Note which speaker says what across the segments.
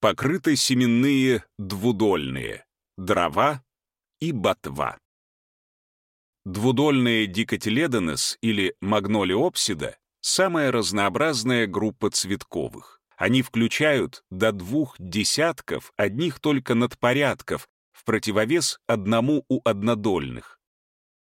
Speaker 1: покрыты семенные двудольные, дрова и ботва. Двудольные дикотиледонес или магнолиопсида — самая разнообразная группа цветковых. Они включают до двух десятков одних только надпорядков в противовес одному у однодольных.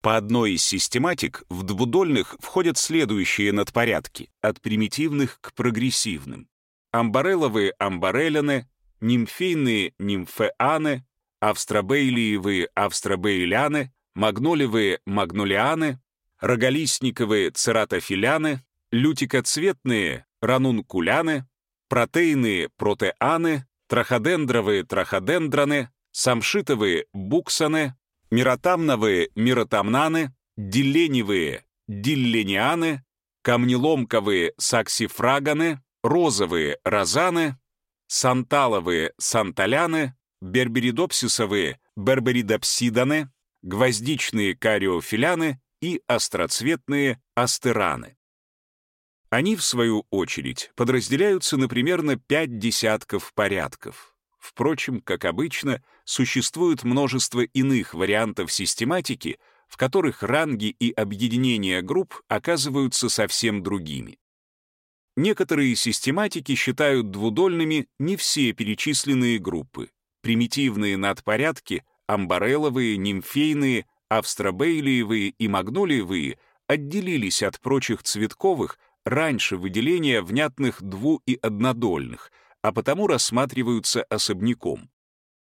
Speaker 1: По одной из систематик в двудольных входят следующие надпорядки, от примитивных к прогрессивным. Амбареловые амбареляны, нимфейные нимфеаны, австробейлиевые австробейляны, магнолевые магнолианы, роголистниковые цератофиляны, лютикоцветные ранункуляны, протеиные протеаны, траходендровые траходендраны, самшитовые буксаны, миротамновые миротамнаны, дилленевые дилленианы, камнеломковые саксифраганы, розовые розаны, санталовые санталяны, берберидопсисовые берберидопсиданы, гвоздичные кариофиляны и остроцветные астераны. Они, в свою очередь, подразделяются на примерно пять десятков порядков. Впрочем, как обычно, существует множество иных вариантов систематики, в которых ранги и объединения групп оказываются совсем другими. Некоторые систематики считают двудольными не все перечисленные группы. Примитивные надпорядки, амбареловые, нимфейные, австробейлиевые и магнолиевые отделились от прочих цветковых раньше выделения внятных дву- и однодольных — а потому рассматриваются особняком.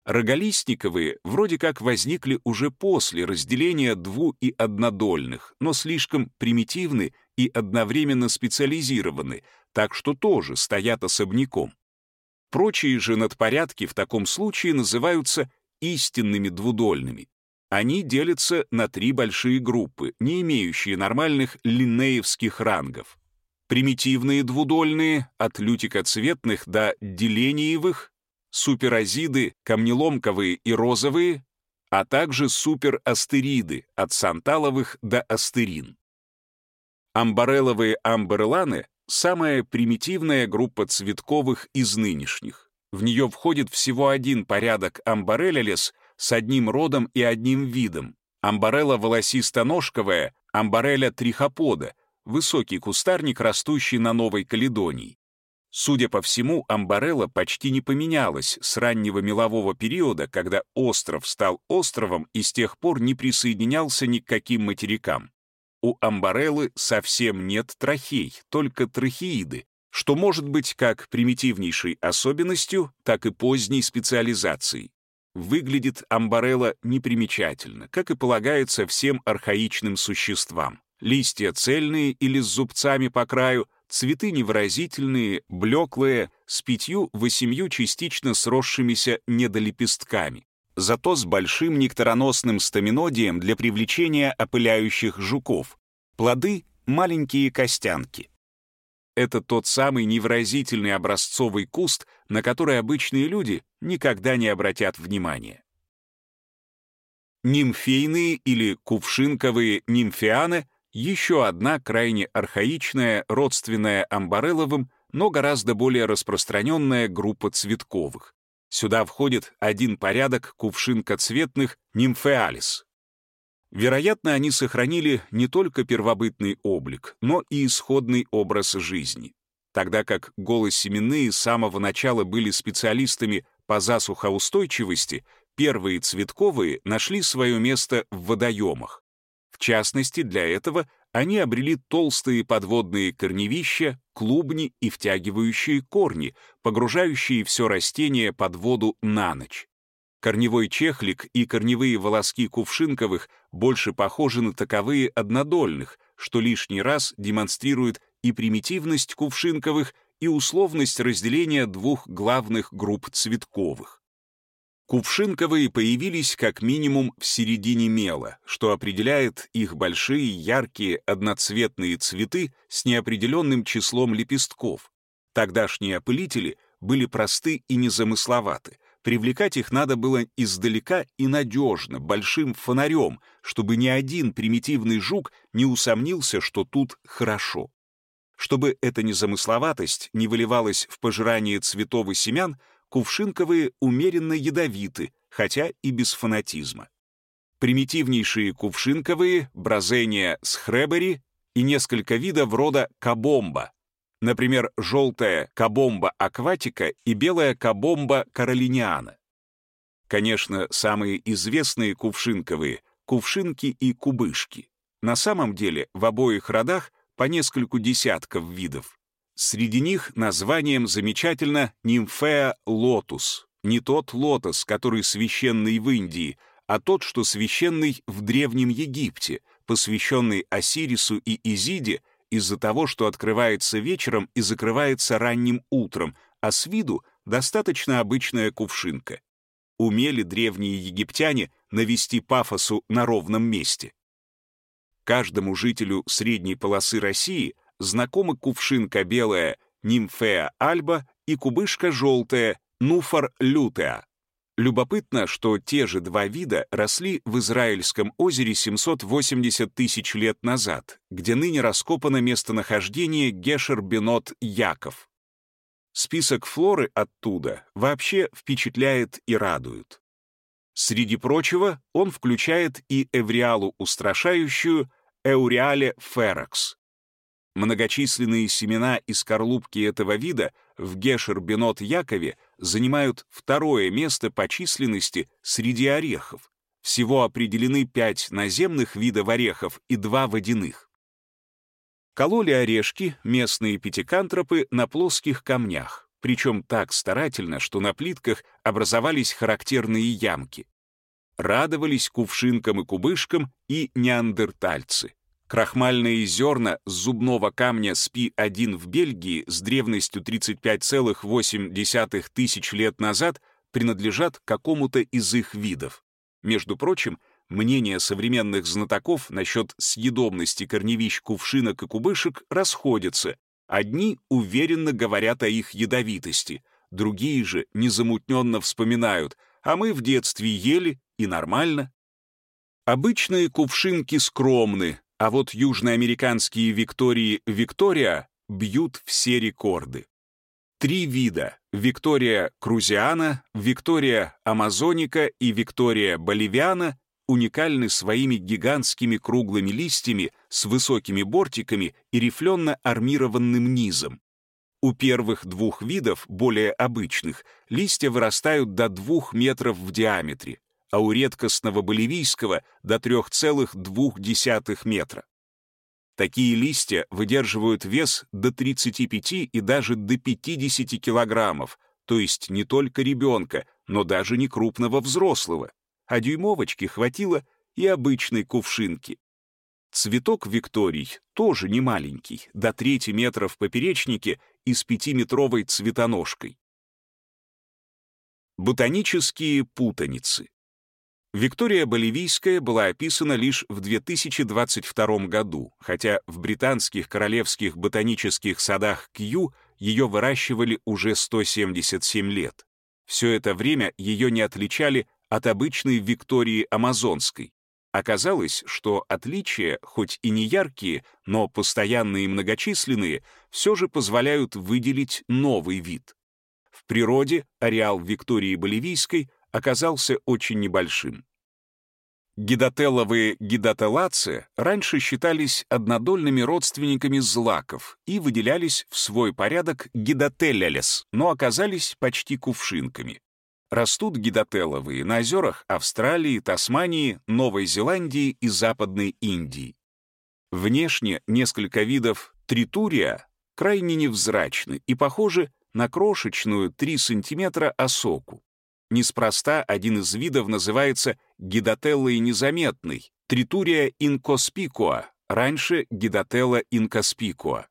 Speaker 1: Роголистниковые вроде как возникли уже после разделения дву- и однодольных, но слишком примитивны и одновременно специализированы, так что тоже стоят особняком. Прочие же надпорядки в таком случае называются истинными двудольными. Они делятся на три большие группы, не имеющие нормальных линнеевских рангов примитивные двудольные, от лютикоцветных до делениевых, суперазиды, камнеломковые и розовые, а также суперастериды, от санталовых до астерин. Амбареловые амберланы — самая примитивная группа цветковых из нынешних. В нее входит всего один порядок амбареллес с одним родом и одним видом. Амбарелла волосисто-ножковая, амбарелля трихопода — высокий кустарник, растущий на Новой Каледонии. Судя по всему, Амбарелла почти не поменялась с раннего мелового периода, когда остров стал островом и с тех пор не присоединялся ни к каким материкам. У Амбареллы совсем нет трахей, только трахеиды, что может быть как примитивнейшей особенностью, так и поздней специализацией. Выглядит Амбарелла непримечательно, как и полагается всем архаичным существам. Листья цельные или с зубцами по краю, цветы невыразительные, блеклые, с пятью-восемью частично сросшимися недолепестками, зато с большим нектароносным стаминодием для привлечения опыляющих жуков. Плоды — маленькие костянки. Это тот самый невыразительный образцовый куст, на который обычные люди никогда не обратят внимания. Нимфейные или кувшинковые нимфианы еще одна крайне архаичная, родственная амбарелловым, но гораздо более распространенная группа цветковых. Сюда входит один порядок кувшинкоцветных нимфеалис. Вероятно, они сохранили не только первобытный облик, но и исходный образ жизни. Тогда как голосеменные с самого начала были специалистами по засухоустойчивости, первые цветковые нашли свое место в водоемах. В частности, для этого они обрели толстые подводные корневища, клубни и втягивающие корни, погружающие все растение под воду на ночь. Корневой чехлик и корневые волоски кувшинковых больше похожи на таковые однодольных, что лишний раз демонстрирует и примитивность кувшинковых, и условность разделения двух главных групп цветковых. Кувшинковые появились как минимум в середине мела, что определяет их большие, яркие, одноцветные цветы с неопределенным числом лепестков. Тогдашние опылители были просты и незамысловаты. Привлекать их надо было издалека и надежно, большим фонарем, чтобы ни один примитивный жук не усомнился, что тут хорошо. Чтобы эта незамысловатость не выливалась в пожирание цветов и семян, кувшинковые умеренно ядовиты, хотя и без фанатизма. Примитивнейшие кувшинковые, бразения схребери и несколько видов рода кабомба, например, желтая Cabomba aquatica и белая Cabomba caroliniana. Конечно, самые известные кувшинковые — кувшинки и кубышки. На самом деле в обоих родах по нескольку десятков видов. Среди них названием замечательно Nymphaea lotus, не тот лотос, который священный в Индии, а тот, что священный в Древнем Египте, посвященный Осирису и Изиде из-за того, что открывается вечером и закрывается ранним утром, а с виду достаточно обычная кувшинка умели древние египтяне навести пафосу на ровном месте. Каждому жителю средней полосы России знакомы кувшинка белая нимфея альба и кубышка желтая нуфар лютеа. Любопытно, что те же два вида росли в Израильском озере 780 тысяч лет назад, где ныне раскопано местонахождение Гешер-Бенот-Яков. Список флоры оттуда вообще впечатляет и радует. Среди прочего, он включает и эвриалу устрашающую Эуриале ферокс. Многочисленные семена и скорлупки этого вида в Гешер-Бенот-Якове занимают второе место по численности среди орехов. Всего определены пять наземных видов орехов и два водяных кололи орешки местные пятикантропы на плоских камнях, причем так старательно, что на плитках образовались характерные ямки. Радовались кувшинкам и кубышкам и неандертальцы. Крахмальные зерна зубного камня СПИ-1 в Бельгии с древностью 35,8 тысяч лет назад принадлежат какому-то из их видов. Между прочим, Мнения современных знатоков насчет съедобности корневищ кувшинок и кубышек расходятся. Одни уверенно говорят о их ядовитости, другие же незамутненно вспоминают, а мы в детстве ели и нормально. Обычные кувшинки скромны, а вот южноамериканские Виктории Виктория бьют все рекорды. Три вида — Виктория крузиана, Виктория амазоника и Виктория боливиана уникальны своими гигантскими круглыми листьями с высокими бортиками и рифленно-армированным низом. У первых двух видов, более обычных, листья вырастают до 2 метров в диаметре, а у редкостного боливийского — до 3,2 метра. Такие листья выдерживают вес до 35 и даже до 50 килограммов, то есть не только ребенка, но даже не крупного взрослого а дюймовочки хватило и обычной кувшинки. Цветок Викторий тоже не маленький, до трети метра в поперечнике и с пятиметровой цветоножкой. Ботанические путаницы. Виктория Боливийская была описана лишь в 2022 году, хотя в британских королевских ботанических садах Кью ее выращивали уже 177 лет. Все это время ее не отличали от обычной Виктории Амазонской. Оказалось, что отличия, хоть и не яркие, но постоянные и многочисленные, все же позволяют выделить новый вид. В природе ареал Виктории Боливийской оказался очень небольшим. Гидотелловые гидотеллацы раньше считались однодольными родственниками злаков и выделялись в свой порядок гидотеллялес, но оказались почти кувшинками. Растут гидотелловые на озерах Австралии, Тасмании, Новой Зеландии и Западной Индии. Внешне несколько видов тритурия крайне невзрачны и похожи на крошечную 3 см осоку. Неспроста один из видов называется гидотеллой незаметной, тритурия инкоспикуа, раньше гидотелла инкоспикуа.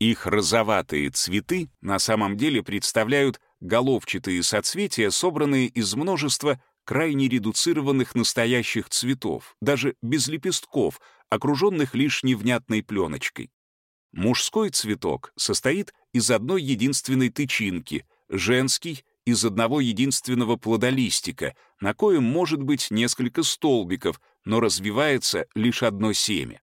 Speaker 1: Их розоватые цветы на самом деле представляют головчатые соцветия, собранные из множества крайне редуцированных настоящих цветов, даже без лепестков, окруженных лишь невнятной пленочкой. Мужской цветок состоит из одной единственной тычинки, женский — из одного единственного плодолистика, на коем может быть несколько столбиков, но развивается лишь одно семя.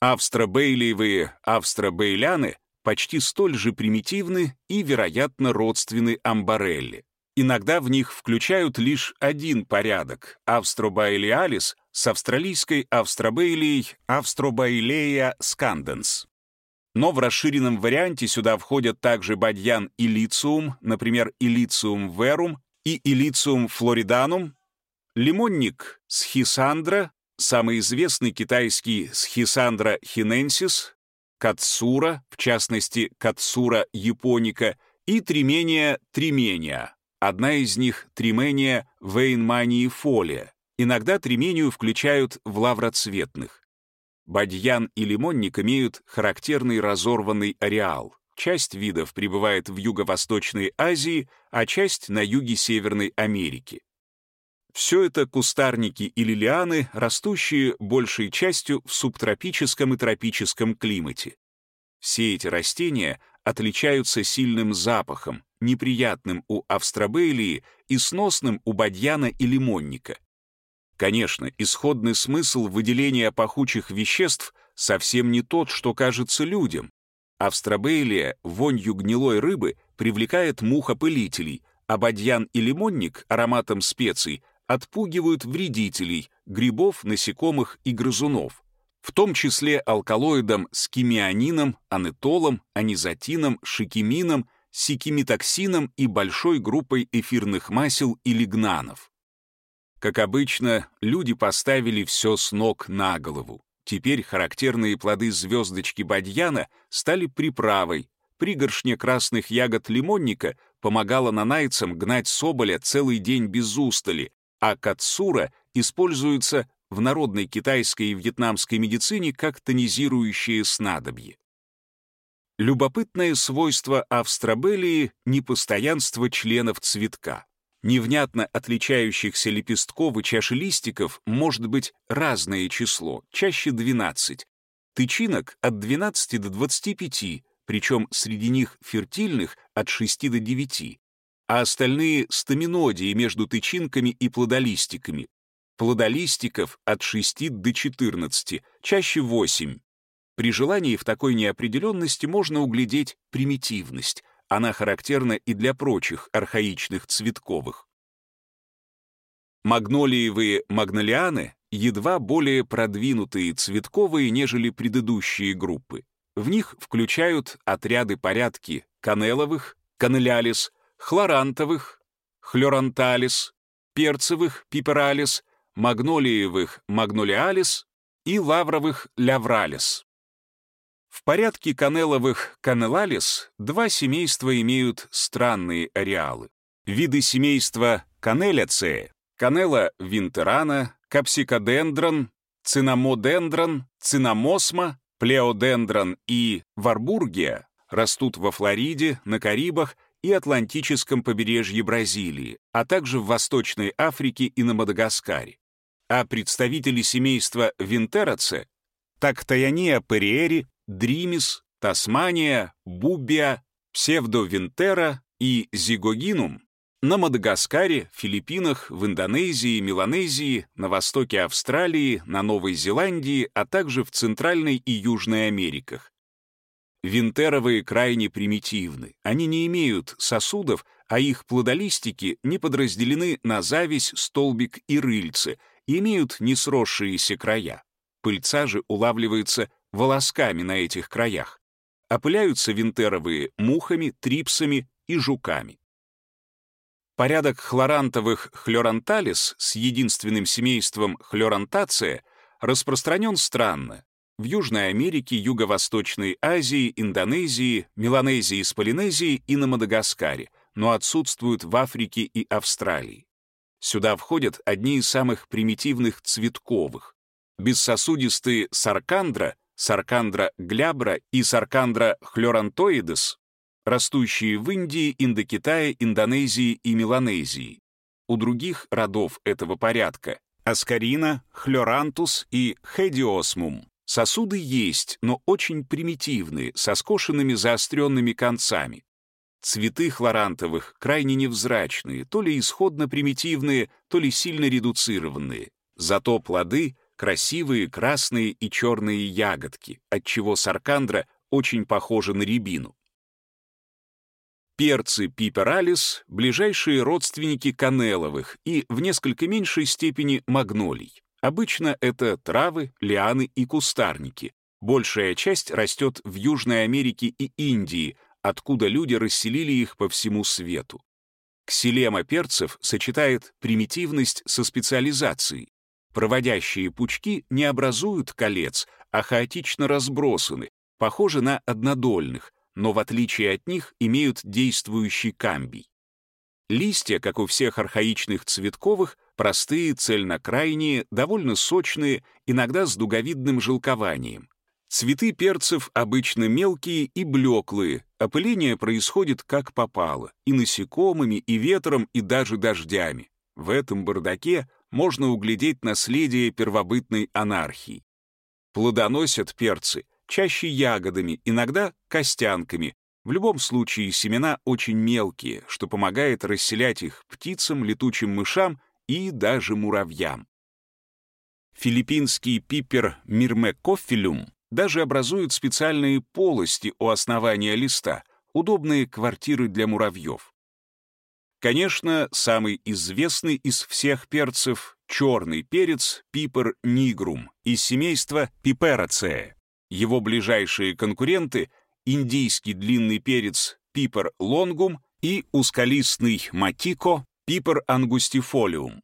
Speaker 1: Австробейлиевые австробейляны почти столь же примитивны и, вероятно, родственны амбарелле. Иногда в них включают лишь один порядок — Австробаилиалис с австралийской Австробейлией Австробаилея сканденс. Но в расширенном варианте сюда входят также бадьян илициум, например, илициум верум и илициум флориданум, лимонник схисандра, самый известный китайский схисандра хиненсис, катсура, в частности, катсура японика, и тримения тримения. Одна из них — тримения вейнмании фолия. Иногда тримению включают в лавроцветных. Бадьян и лимонник имеют характерный разорванный ареал. Часть видов пребывает в Юго-Восточной Азии, а часть — на юге Северной Америки. Все это кустарники или лианы, растущие большей частью в субтропическом и тропическом климате. Все эти растения отличаются сильным запахом, неприятным у австробелии и сносным у бадьяна и лимонника. Конечно, исходный смысл выделения пахучих веществ совсем не тот, что кажется людям. Австробелия вонью гнилой рыбы привлекает мухопылителей, а бадьян и лимонник ароматом специй отпугивают вредителей, грибов, насекомых и грызунов, в том числе алкалоидом скимианином, анетолом, анизотином, шикимином, сикимитоксином и большой группой эфирных масел и лигнанов. Как обычно, люди поставили все с ног на голову. Теперь характерные плоды звездочки бадьяна стали приправой. Пригоршня красных ягод лимонника помогала нанайцам гнать соболя целый день без устали, а кацура используется в народной китайской и вьетнамской медицине как тонизирующее снадобье. Любопытное свойство австробелии — непостоянство членов цветка. Невнятно отличающихся лепестков и чашелистиков может быть разное число, чаще 12. Тычинок от 12 до 25, причем среди них фертильных от 6 до 9 а остальные — стаминодии между тычинками и плодолистиками. Плодолистиков от 6 до 14, чаще 8. При желании в такой неопределенности можно углядеть примитивность. Она характерна и для прочих архаичных цветковых. Магнолиевые магнолианы едва более продвинутые цветковые, нежели предыдущие группы. В них включают отряды порядки канеловых, канелялис, хлорантовых, хлоранталис, перцевых, пипералис, магнолиевых, магнолиалис и лавровых, лявралис. В порядке канеловых канелалис два семейства имеют странные ареалы. Виды семейства канеляцея, канела винтерана, капсикодендрон, цинамодендрон, цинамосма, плеодендрон и варбургия растут во Флориде, на Карибах и Атлантическом побережье Бразилии, а также в Восточной Африке и на Мадагаскаре. А представители семейства Винтероце — Тактаяния периери, Дримис, Тасмания, Бубия, Псевдовинтера и Зигогинум на Мадагаскаре, Филиппинах, в Индонезии, Меланезии, на востоке Австралии, на Новой Зеландии, а также в Центральной и Южной Америках. Винтеровые крайне примитивны. Они не имеют сосудов, а их плодолистики не подразделены на зависть, столбик и рыльце, и имеют несросшиеся края. Пыльца же улавливается волосками на этих краях. Опыляются винтеровые мухами, трипсами и жуками. Порядок хлорантовых хлоранталис с единственным семейством хлорантация распространен странно, в Южной Америке, Юго-Восточной Азии, Индонезии, Меланезии с Полинезией и на Мадагаскаре, но отсутствуют в Африке и Австралии. Сюда входят одни из самых примитивных цветковых. Бессосудистые саркандра, саркандра глябра и саркандра хлорантоидес, растущие в Индии, Индокитае, Индонезии и Меланезии. У других родов этого порядка — аскарина, хлорантус и хедиосмум Сосуды есть, но очень примитивные, со скошенными заостренными концами. Цветы хлорантовых крайне невзрачные, то ли исходно примитивные, то ли сильно редуцированные. Зато плоды — красивые красные и черные ягодки, отчего саркандра очень похожа на рябину. Перцы пипералис — ближайшие родственники канеловых и в несколько меньшей степени магнолий. Обычно это травы, лианы и кустарники. Большая часть растет в Южной Америке и Индии, откуда люди расселили их по всему свету. Ксилема перцев сочетает примитивность со специализацией. Проводящие пучки не образуют колец, а хаотично разбросаны, похожи на однодольных, но в отличие от них имеют действующий камбий. Листья, как у всех архаичных цветковых, простые, цельнокрайние, довольно сочные, иногда с дуговидным жилкованием. Цветы перцев обычно мелкие и блеклые, опыление происходит как попало, и насекомыми, и ветром, и даже дождями. В этом бардаке можно углядеть наследие первобытной анархии. Плодоносят перцы чаще ягодами, иногда костянками. В любом случае семена очень мелкие, что помогает расселять их птицам, летучим мышам и даже муравьям. Филиппинский пипер мирмекофилюм даже образует специальные полости у основания листа, удобные квартиры для муравьев. Конечно, самый известный из всех перцев — черный перец пипер нигрум из семейства пиперацея. Его ближайшие конкуренты — индийский длинный перец пипер лонгум и узколистный матико пипер ангустифолиум.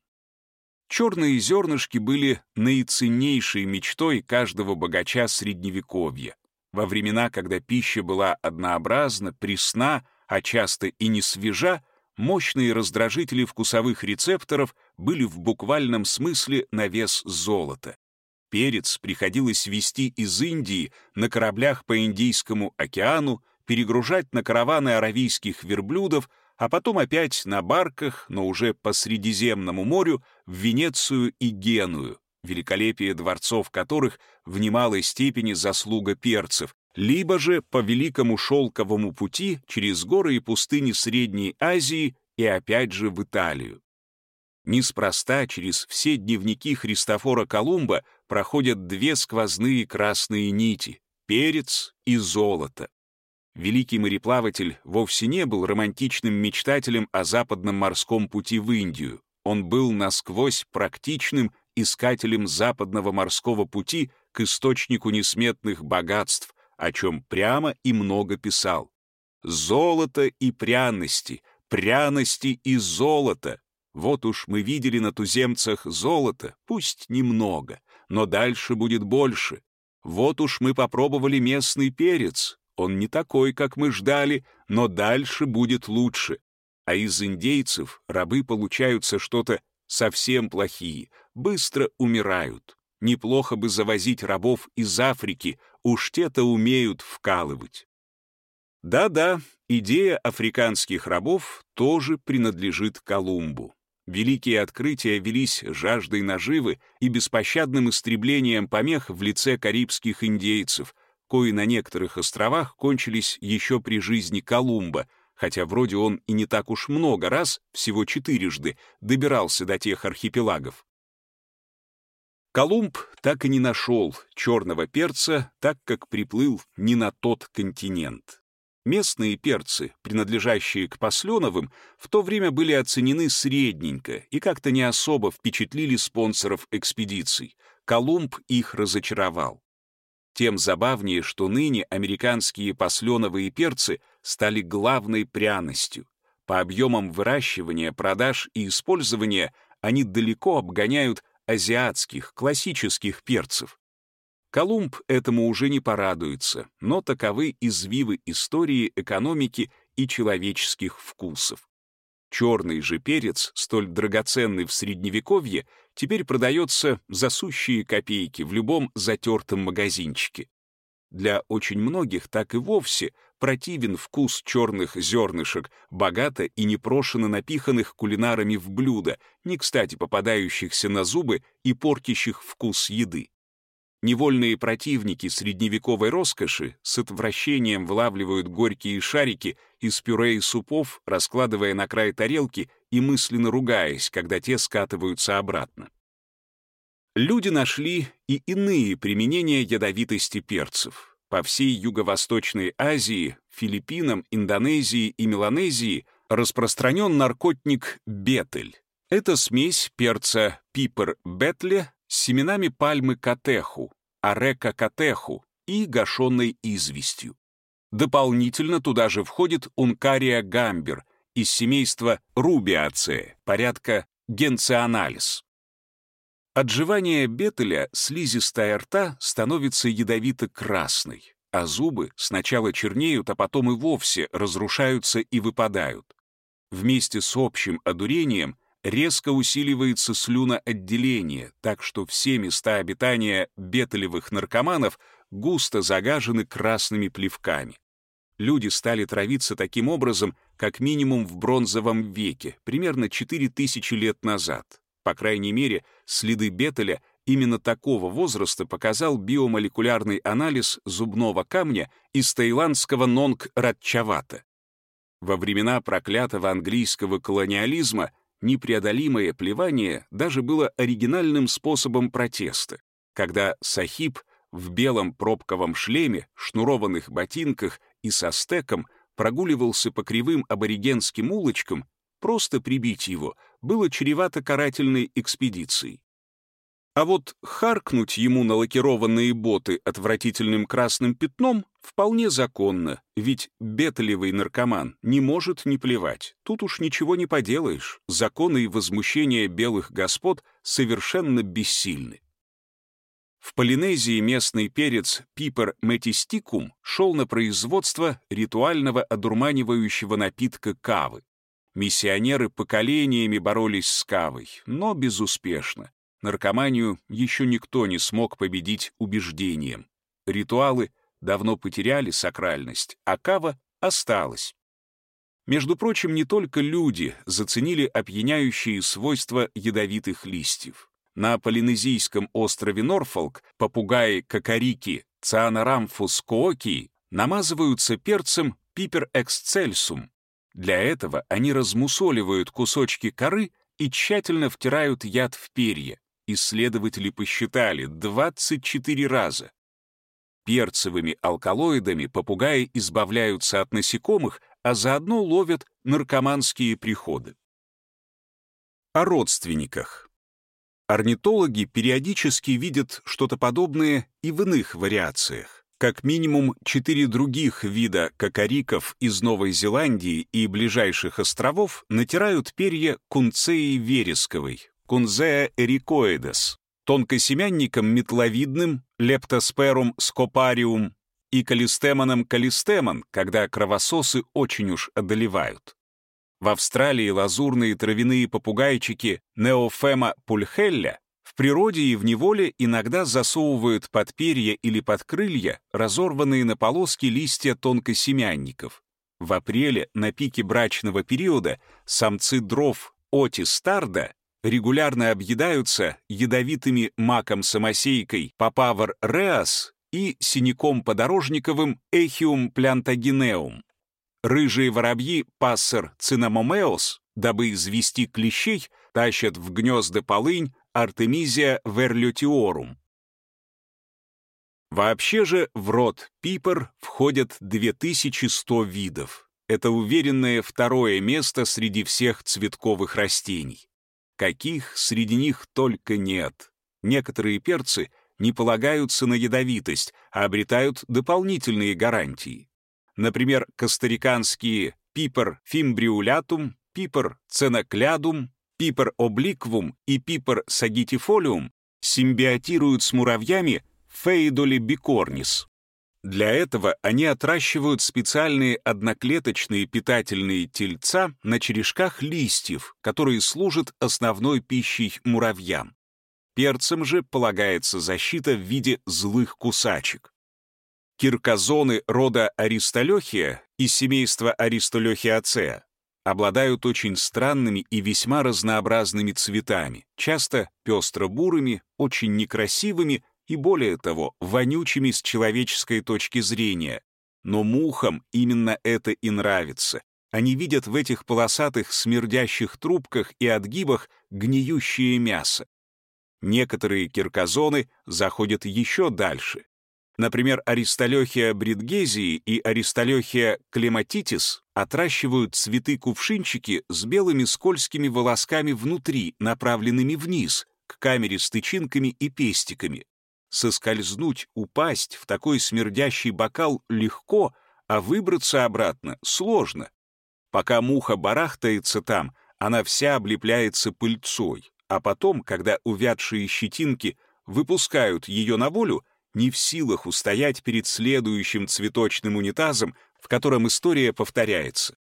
Speaker 1: Черные зернышки были наиценнейшей мечтой каждого богача Средневековья. Во времена, когда пища была однообразна, пресна, а часто и не свежа, мощные раздражители вкусовых рецепторов были в буквальном смысле на вес золота. Перец приходилось везти из Индии на кораблях по Индийскому океану, перегружать на караваны аравийских верблюдов, а потом опять на барках, но уже по Средиземному морю, в Венецию и Геную, великолепие дворцов которых в немалой степени заслуга перцев, либо же по Великому Шелковому пути через горы и пустыни Средней Азии и опять же в Италию. Неспроста через все дневники Христофора Колумба проходят две сквозные красные нити — перец и золото. Великий мореплаватель вовсе не был романтичным мечтателем о западном морском пути в Индию. Он был насквозь практичным искателем западного морского пути к источнику несметных богатств, о чем прямо и много писал. «Золото и пряности, пряности и золото, вот уж мы видели на туземцах золото, пусть немного, но дальше будет больше. Вот уж мы попробовали местный перец, он не такой, как мы ждали, но дальше будет лучше. А из индейцев рабы получаются что-то совсем плохие, быстро умирают. Неплохо бы завозить рабов из Африки, уж те-то умеют вкалывать. Да-да, идея африканских рабов тоже принадлежит Колумбу. Великие открытия велись жаждой наживы и беспощадным истреблением помех в лице карибских индейцев, кои на некоторых островах кончились еще при жизни Колумба, хотя вроде он и не так уж много раз, всего четырежды, добирался до тех архипелагов. Колумб так и не нашел черного перца, так как приплыл не на тот континент. Местные перцы, принадлежащие к посленовым, в то время были оценены средненько и как-то не особо впечатлили спонсоров экспедиций. Колумб их разочаровал. Тем забавнее, что ныне американские посленовые перцы стали главной пряностью. По объемам выращивания, продаж и использования они далеко обгоняют азиатских, классических перцев. Колумб этому уже не порадуется, но таковы извивы истории, экономики и человеческих вкусов. Черный же перец, столь драгоценный в Средневековье, теперь продается за сущие копейки в любом затертом магазинчике. Для очень многих так и вовсе противен вкус черных зернышек, богато и непрошено напиханных кулинарами в блюда, не кстати попадающихся на зубы и портящих вкус еды. Невольные противники средневековой роскоши с отвращением вылавливают горькие шарики из пюре и супов, раскладывая на край тарелки и мысленно ругаясь, когда те скатываются обратно. Люди нашли и иные применения ядовитости перцев. По всей Юго-Восточной Азии, Филиппинам, Индонезии и Меланезии распространен наркотник бетель. Это смесь перца пипер бетле с семенами пальмы катеху, арека катеху и гашенной известью. Дополнительно туда же входит ункария гамбер из семейства рубиацея, порядка генцианалис. Отживание бетеля слизистая рта становится ядовито-красной, а зубы сначала чернеют, а потом и вовсе разрушаются и выпадают. Вместе с общим одурением резко усиливается слюноотделение, так что все места обитания бетелевых наркоманов густо загажены красными плевками. Люди стали травиться таким образом как минимум в бронзовом веке, примерно 4000 лет назад. По крайней мере, следы бетеля именно такого возраста показал биомолекулярный анализ зубного камня из таиландского нонг-радчавата. Во времена проклятого английского колониализма непреодолимое плевание даже было оригинальным способом протеста, когда Сахиб в белом пробковом шлеме, шнурованных ботинках и со стеком прогуливался по кривым аборигенским улочкам, просто прибить его было чревато карательной экспедицией. А вот харкнуть ему на лакированные боты отвратительным красным пятном вполне законно, ведь бетелевый наркоман не может не плевать. Тут уж ничего не поделаешь, законы и возмущения белых господ совершенно бессильны. В Полинезии местный перец пипер метистикум шел на производство ритуального одурманивающего напитка кавы. Миссионеры поколениями боролись с кавой, но безуспешно. Наркоманию еще никто не смог победить убеждением. Ритуалы давно потеряли сакральность, а кава осталась. Между прочим, не только люди заценили опьяняющие свойства ядовитых листьев. На полинезийском острове Норфолк попугаи кокорики цианорамфус кооки намазываются перцем пипер эксцельсум. Для этого они размусоливают кусочки коры и тщательно втирают яд в перья. Исследователи посчитали 24 раза. Перцевыми алкалоидами попугаи избавляются от насекомых, а заодно ловят наркоманские приходы. О родственниках. Орнитологи периодически видят что-то подобное и в иных вариациях. Как минимум четыре других вида кокориков из Новой Зеландии и ближайших островов натирают перья кунцеи вересковой, Кунзея эрикоидес, тонкосемянником метловидным, лептосперум скопариум и калистемоном калистемон, когда кровососы очень уж одолевают. В Австралии лазурные травяные попугайчики Неофема пульхелля в природе и в неволе иногда засовывают под перья или под крылья разорванные на полоски листья тонкосемянников. В апреле, на пике брачного периода, самцы дров Отис Тарда регулярно объедаются ядовитыми маком-самосейкой Папавр реас и синяком подорожниковым Эхиум плантагинеум. Рыжие воробьи Пассер цинамомеос, дабы извести клещей, тащат в гнезда полынь Артемизия верлютиорум. Вообще же в род пипер входят 2100 видов. Это уверенное второе место среди всех цветковых растений. Каких среди них только нет. Некоторые перцы не полагаются на ядовитость, а обретают дополнительные гарантии. Например, костариканские пипер фимбриулятум, пипер ценоклядум, пипер обликвум и пипер сагитифолиум симбиотируют с муравьями фейдоли бикорнис. Для этого они отращивают специальные одноклеточные питательные тельца на черешках листьев, которые служат основной пищей муравьям. Перцам же полагается защита в виде злых кусачек. Киркозоны рода Аристолехия из семейства Аристолехиацеа обладают очень странными и весьма разнообразными цветами, часто пестро-бурыми, очень некрасивыми и, более того, вонючими с человеческой точки зрения. Но мухам именно это и нравится. Они видят в этих полосатых смердящих трубках и отгибах гниющее мясо. Некоторые кирказоны заходят еще дальше. Например, аристолехия бридгезии и аристолехия клематитис отращивают цветы-кувшинчики с белыми скользкими волосками внутри, направленными вниз, к камере с тычинками и пестиками. Соскользнуть, упасть в такой смердящий бокал легко, а выбраться обратно сложно. Пока муха барахтается там, она вся облепляется пыльцой, а потом, когда увядшие щетинки выпускают ее на волю, не в силах устоять перед следующим цветочным унитазом, в котором история повторяется.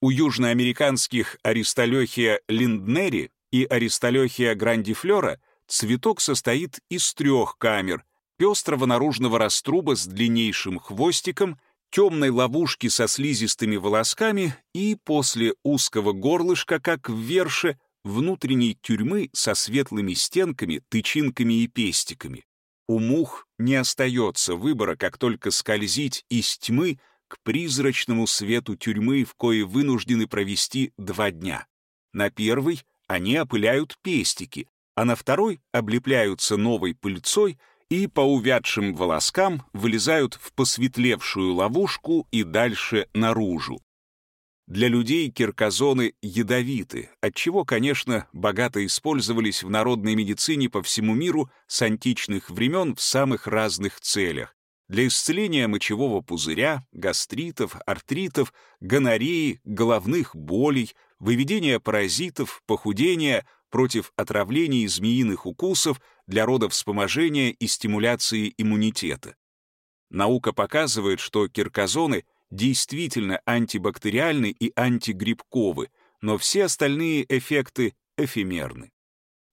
Speaker 1: У южноамериканских аристолехия линднери и аристолехия грандифлора цветок состоит из трех камер, пестрого наружного раструба с длиннейшим хвостиком, темной ловушки со слизистыми волосками и после узкого горлышка, как в верше, внутренней тюрьмы со светлыми стенками, тычинками и пестиками. У мух не остается выбора, как только скользить из тьмы к призрачному свету тюрьмы, в кое вынуждены провести два дня. На первый они опыляют пестики, а на второй облепляются новой пыльцой и по увядшим волоскам вылезают в посветлевшую ловушку и дальше наружу. Для людей кирказоны ядовиты, отчего, конечно, богато использовались в народной медицине по всему миру с античных времен в самых разных целях. Для исцеления мочевого пузыря, гастритов, артритов, гонореи, головных болей, выведения паразитов, похудения, против отравлений и змеиных укусов, для родовспоможения и стимуляции иммунитета. Наука показывает, что кирказоны — действительно антибактериальны и антигрибковы, но все остальные эффекты эфемерны.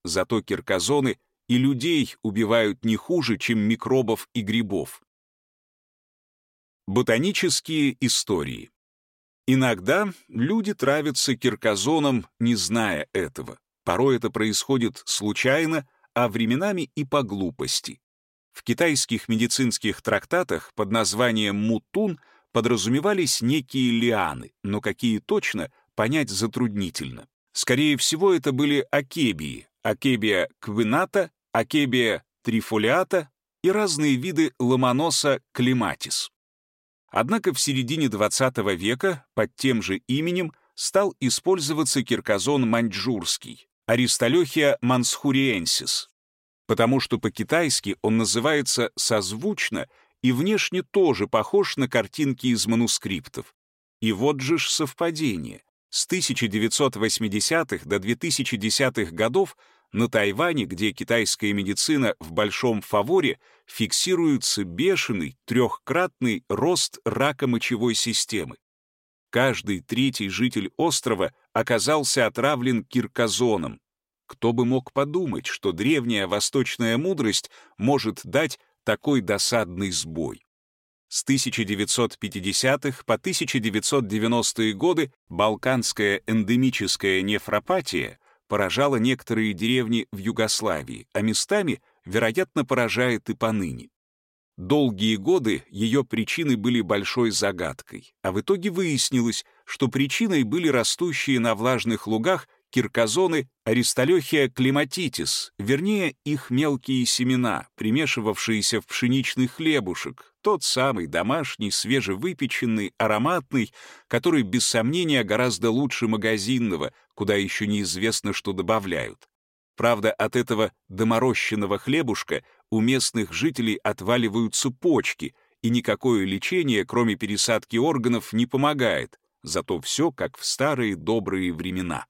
Speaker 1: Зато кирказоны и людей убивают не хуже, чем микробов и грибов. Ботанические истории. Иногда люди травятся кирказоном, не зная этого. Порой это происходит случайно, а временами и по глупости. В китайских медицинских трактатах под названием «мутун» подразумевались некие лианы, но какие точно, понять затруднительно. Скорее всего, это были акебии, акебия квината, акебия трифолиата и разные виды ломоноса клематис. Однако в середине XX века под тем же именем стал использоваться кирказон маньчжурский, аристолехия мансхуриенсис, потому что по-китайски он называется созвучно и внешне тоже похож на картинки из манускриптов. И вот же ж совпадение. С 1980-х до 2010-х годов на Тайване, где китайская медицина в большом фаворе, фиксируется бешеный трехкратный рост рака мочевой системы. Каждый третий житель острова оказался отравлен кирказоном. Кто бы мог подумать, что древняя восточная мудрость может дать такой досадный сбой. С 1950-х по 1990-е годы балканская эндемическая нефропатия поражала некоторые деревни в Югославии, а местами, вероятно, поражает и поныне. Долгие годы ее причины были большой загадкой, а в итоге выяснилось, что причиной были растущие на влажных лугах кирказоны аристолехия климатитис, вернее, их мелкие семена, примешивавшиеся в пшеничный хлебушек, тот самый домашний, свежевыпеченный, ароматный, который, без сомнения, гораздо лучше магазинного, куда еще неизвестно, что добавляют. Правда, от этого доморощенного хлебушка у местных жителей отваливаются почки, и никакое лечение, кроме пересадки органов, не помогает, зато все как в старые добрые времена.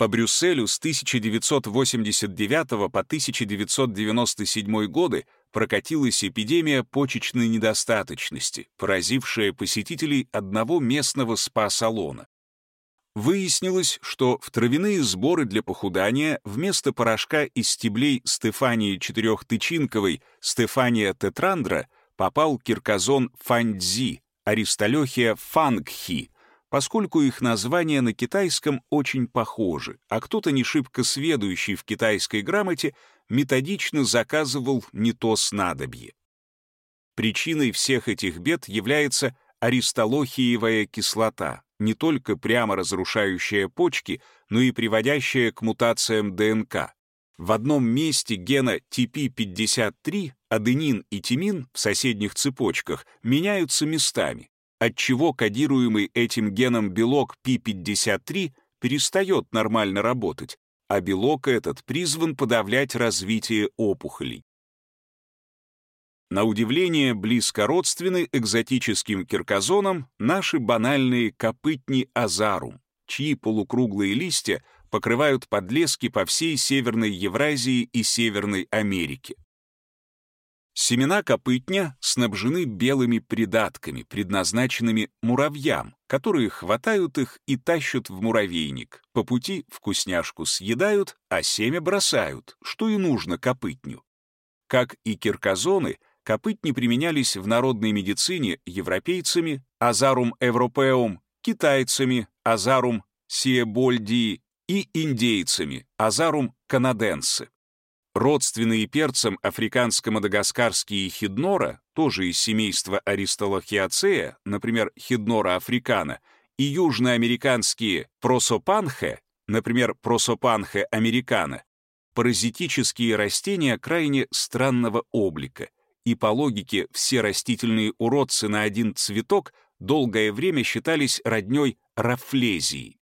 Speaker 1: По Брюсселю с 1989 по 1997 годы прокатилась эпидемия почечной недостаточности, поразившая посетителей одного местного спа-салона. Выяснилось, что в травяные сборы для похудания вместо порошка из стеблей Стефании четырехтычинковой Стефания тетрандра попал кирказон фандзи, аристолехия фангхи, поскольку их названия на китайском очень похожи, а кто-то не шибко сведущий в китайской грамоте методично заказывал не то снадобье. Причиной всех этих бед является аристолохиевая кислота, не только прямо разрушающая почки, но и приводящая к мутациям ДНК. В одном месте гена TP53 аденин и тимин в соседних цепочках меняются местами, отчего кодируемый этим геном белок P53 перестает нормально работать, а белок этот призван подавлять развитие опухолей. На удивление близко родственны экзотическим киркозонам наши банальные копытни азарум, чьи полукруглые листья покрывают подлески по всей Северной Евразии и Северной Америке. Семена копытня снабжены белыми придатками, предназначенными муравьям, которые хватают их и тащат в муравейник. По пути вкусняшку съедают, а семя бросают, что и нужно копытню. Как и киркозоны, копытни применялись в народной медицине европейцами, азарум европеум, китайцами, азарум сиебольдии и индейцами, азарум канаденсы. Родственные перцам африканско-мадагаскарские хиднора, тоже из семейства аристолохиацея, например, хиднора африкана, и южноамериканские просопанхе, например, просопанхе американа, паразитические растения крайне странного облика, и по логике все растительные уродцы на один цветок долгое время считались роднёй рафлезии.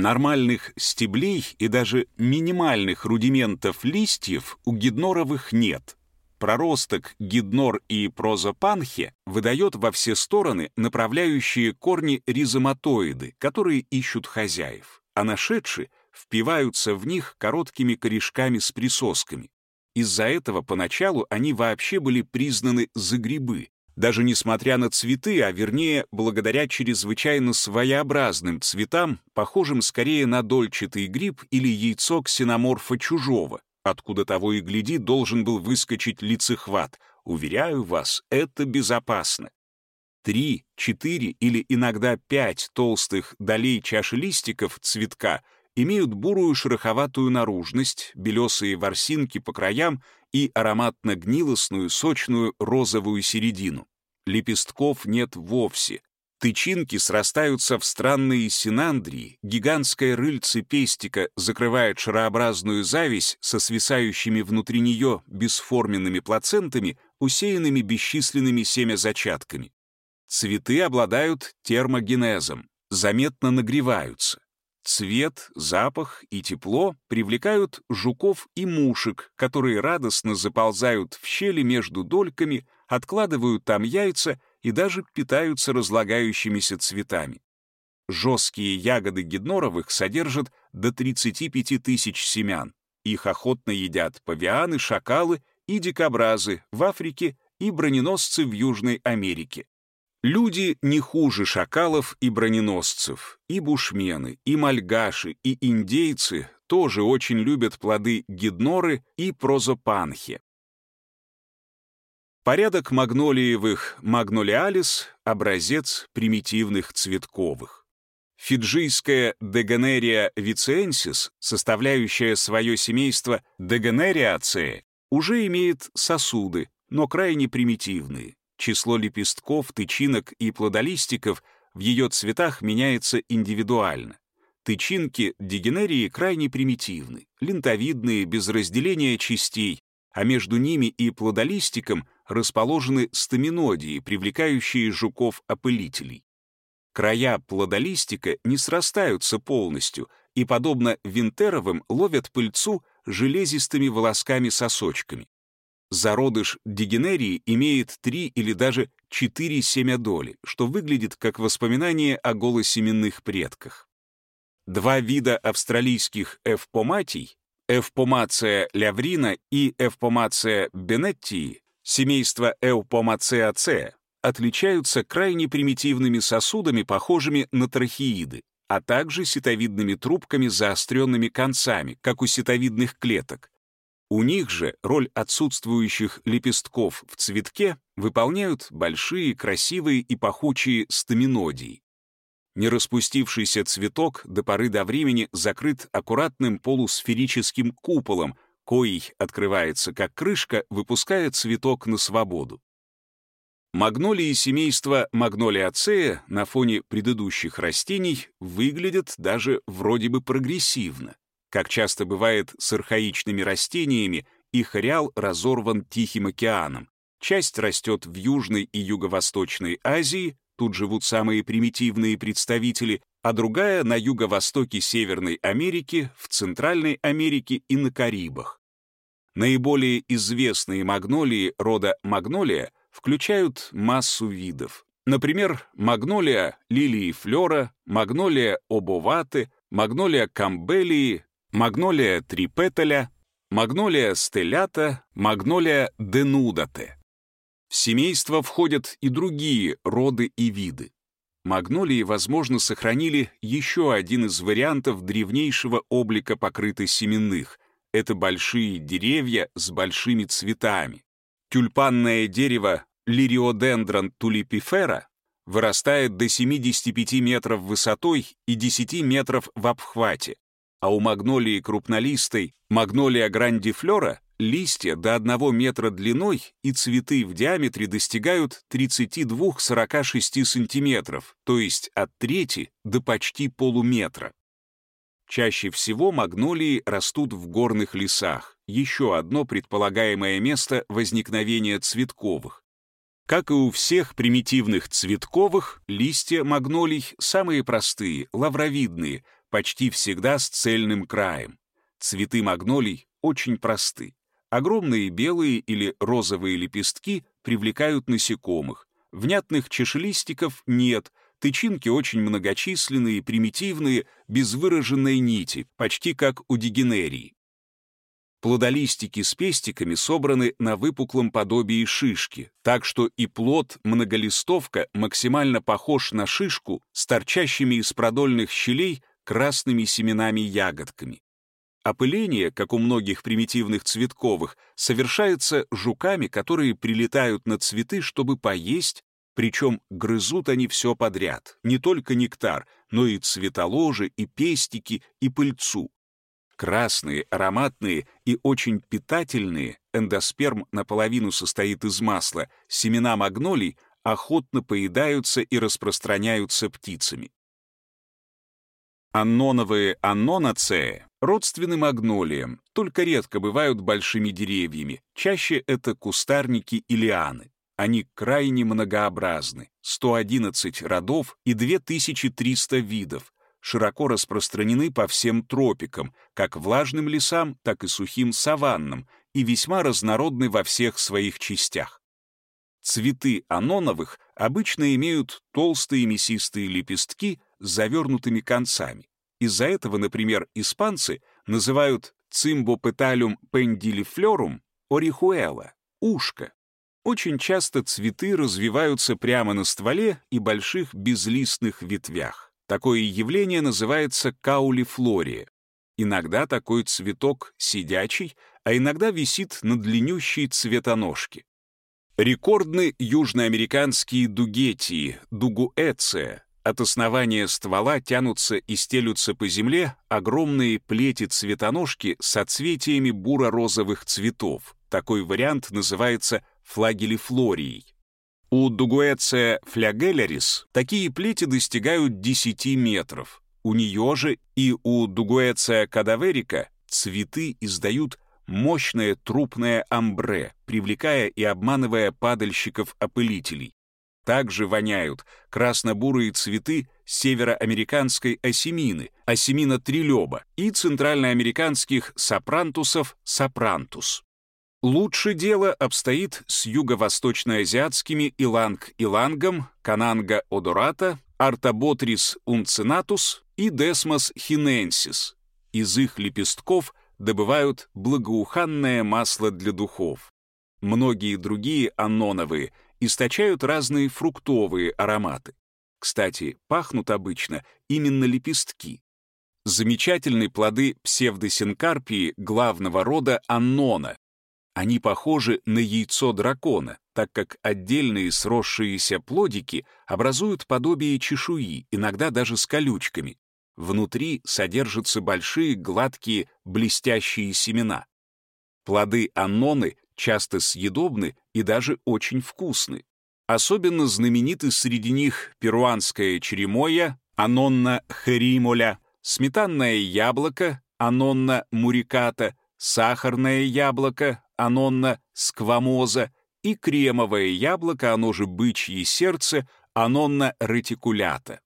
Speaker 1: Нормальных стеблей и даже минимальных рудиментов листьев у гидноровых нет. Проросток гиднор и прозопанхе выдает во все стороны направляющие корни ризоматоиды, которые ищут хозяев, а нашедшие впиваются в них короткими корешками с присосками. Из-за этого поначалу они вообще были признаны за грибы, даже несмотря на цветы, а вернее, благодаря чрезвычайно своеобразным цветам, похожим скорее на дольчатый гриб или яйцо ксеноморфа чужого, откуда того и гляди должен был выскочить лицехват. Уверяю вас, это безопасно. Три, четыре или иногда пять толстых долей чаши листиков цветка имеют бурую шероховатую наружность, белесые ворсинки по краям и ароматно-гнилостную, сочную розовую середину. Лепестков нет вовсе. Тычинки срастаются в странные синандрии, гигантское рыльце пестика закрывает шарообразную зависть со свисающими внутри нее бесформенными плацентами, усеянными бесчисленными семязачатками. Цветы обладают термогенезом, заметно нагреваются. Цвет, запах и тепло привлекают жуков и мушек, которые радостно заползают в щели между дольками, откладывают там яйца и даже питаются разлагающимися цветами. Жесткие ягоды гидноровых содержат до 35 тысяч семян. Их охотно едят павианы, шакалы и дикобразы в Африке и броненосцы в Южной Америке. Люди не хуже шакалов и броненосцев, и бушмены, и мальгаши, и индейцы тоже очень любят плоды гидноры и прозопанхи. Порядок магнолиевых магнолиалис — образец примитивных цветковых. Фиджийская Дегенерия виценсис, составляющая свое семейство Дегенериацея, уже имеет сосуды, но крайне примитивные. Число лепестков, тычинок и плодолистиков в ее цветах меняется индивидуально. Тычинки дигенерии крайне примитивны, лентовидные, без разделения частей, а между ними и плодолистиком расположены стаминодии, привлекающие жуков-опылителей. Края плодолистика не срастаются полностью и, подобно винтеровым, ловят пыльцу железистыми волосками-сосочками. Зародыш дигенерии имеет три или даже четыре семядоли, что выглядит как воспоминание о голосеменных предках. Два вида австралийских эвпоматий, эвпомация ляврина и эвпомация бенеттии, семейство эвпомациацея, отличаются крайне примитивными сосудами, похожими на трахеиды, а также ситовидными трубками с заостренными концами, как у ситовидных клеток, у них же роль отсутствующих лепестков в цветке выполняют большие, красивые и пахучие стаминодии. Нераспустившийся цветок до поры до времени закрыт аккуратным полусферическим куполом, коий открывается как крышка, выпуская цветок на свободу. Магнолии семейства Магнолиацея на фоне предыдущих растений выглядят даже вроде бы прогрессивно. Как часто бывает с архаичными растениями, их ареал разорван Тихим океаном. Часть растет в Южной и Юго-Восточной Азии, тут живут самые примитивные представители, а другая — на юго-востоке Северной Америки, в Центральной Америке и на Карибах. Наиболее известные магнолии рода магнолия включают массу видов. Например, магнолия лилии флера, магнолия обоваты, магнолия камбелии, магнолия трипеталя, магнолия стелята, магнолия денудате. В семейство входят и другие роды и виды. Магнолии, возможно, сохранили еще один из вариантов древнейшего облика покрытой семенных. Это большие деревья с большими цветами. Тюльпанное дерево Лириодендрон тулипифера вырастает до 75 метров высотой и 10 метров в обхвате, а у магнолии крупнолистой Магнолия грандифлора листья до 1 метра длиной и цветы в диаметре достигают 32-46 сантиметров, то есть от трети до почти полуметра. Чаще всего магнолии растут в горных лесах, еще одно предполагаемое место возникновения цветковых. Как и у всех примитивных цветковых, листья магнолий самые простые, лавровидные, почти всегда с цельным краем. Цветы магнолий очень просты. Огромные белые или розовые лепестки привлекают насекомых. Внятных чешелистиков нет, тычинки очень многочисленные, примитивные, без выраженной нити, почти как у дигенерии. Плодолистики с пестиками собраны на выпуклом подобии шишки, так что и плод многолистовка максимально похож на шишку с торчащими из продольных щелей красными семенами-ягодками. Опыление, как у многих примитивных цветковых, совершается жуками, которые прилетают на цветы, чтобы поесть, причем грызут они все подряд, не только нектар, но и цветоложи, и пестики, и пыльцу. Красные, ароматные и очень питательные, эндосперм наполовину состоит из масла, семена магнолий охотно поедаются и распространяются птицами. Анноновые аннонацеи родственны магнолиям, только редко бывают большими деревьями, чаще это кустарники и лианы. Они крайне многообразны, 111 родов и 2300 видов, широко распространены по всем тропикам, как влажным лесам, так и сухим саваннам, и весьма разнородны во всех своих частях. Цветы аноновых обычно имеют толстые мясистые лепестки с завернутыми концами. Из-за этого, например, испанцы называют цимбопеталюм пендилифлорум орихуэла — ушко. Очень часто цветы развиваются прямо на стволе и больших безлистных ветвях. Такое явление называется каулифлория. Иногда такой цветок сидячий, а иногда висит на длиннющей цветоножке. Рекордны южноамериканские дугетии, дугуэция. От основания ствола тянутся и стелются по земле огромные плети цветоножки с соцветиями буро-розовых цветов. Такой вариант называется флагелифлорией. У дугуэция флягелерис такие плети достигают 10 метров. У нее же и у дугуэция кадаверика цветы издают мощное трупное амбре, привлекая и обманывая падальщиков-опылителей. Также воняют красно-бурые цветы североамериканской осемины, осемина трилеба, и центральноамериканских сапрантусов сапрантус. Лучше дело обстоит с юго-восточноазиатскими иланг-илангом, кананга-одората, артоботрис унцинатус и десмос хиненсис. Из их лепестков добывают благоуханное масло для духов. Многие другие аноновые источают разные фруктовые ароматы. Кстати, пахнут обычно именно лепестки. Замечательны плоды псевдосинкарпии главного рода аннона, они похожи на яйцо дракона, так как отдельные сросшиеся плодики образуют подобие чешуи, иногда даже с колючками. Внутри содержатся большие, гладкие, блестящие семена. Плоды анноны часто съедобны и даже очень вкусны. Особенно знамениты среди них перуанская черемоя, анонна херимоля, сметанное яблоко, Анонна муриката, сахарное яблоко, Анонна сквамоза и кремовое яблоко, оно же бычье сердце, Анонна ретикулята.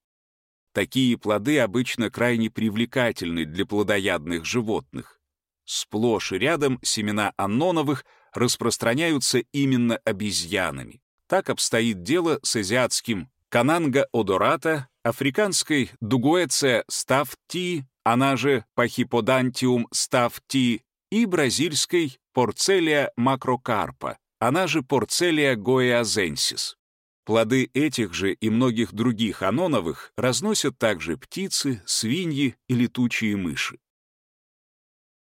Speaker 1: Такие плоды обычно крайне привлекательны для плодоядных животных. Сплошь и рядом семена анноновых распространяются именно обезьянами. Так обстоит дело с азиатским кананга одората, африканской дугуэце ставти, она же пахиподантиум ставти, и бразильской порцелия макрокарпа, она же порцелия гоеазенсис. Плоды этих же и многих других аноновых разносят также птицы, свиньи и летучие мыши.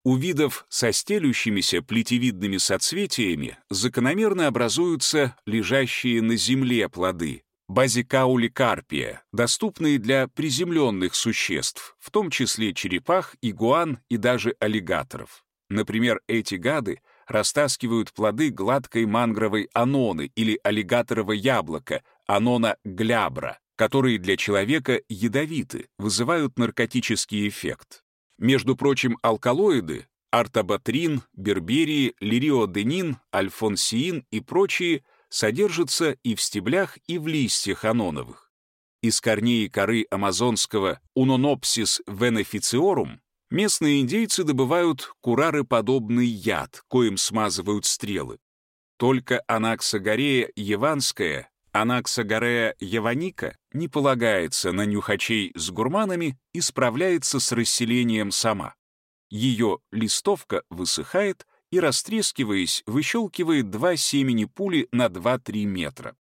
Speaker 1: У видов со стелющимися плетевидными соцветиями закономерно образуются лежащие на земле плоды, базикауликарпия, доступные для приземленных существ, в том числе черепах, игуан и даже аллигаторов. Например, эти гады растаскивают плоды гладкой мангровой аноны или аллигаторового яблока, анона глябра, которые для человека ядовиты, вызывают наркотический эффект. Между прочим, алкалоиды — артобатрин, берберии, лириоденин, альфонсиин и прочие — содержатся и в стеблях, и в листьях аноновых. Из корней и коры амазонского Unonopsis veneficiorum местные индейцы добывают курары-подобный яд, коим смазывают стрелы. Только анаксагорея яванская Анаксагарея яваника не полагается на нюхачей с гурманами и справляется с расселением сама. Ее листовка высыхает и, растрескиваясь, выщелкивает два семени пули на 2-3 метра.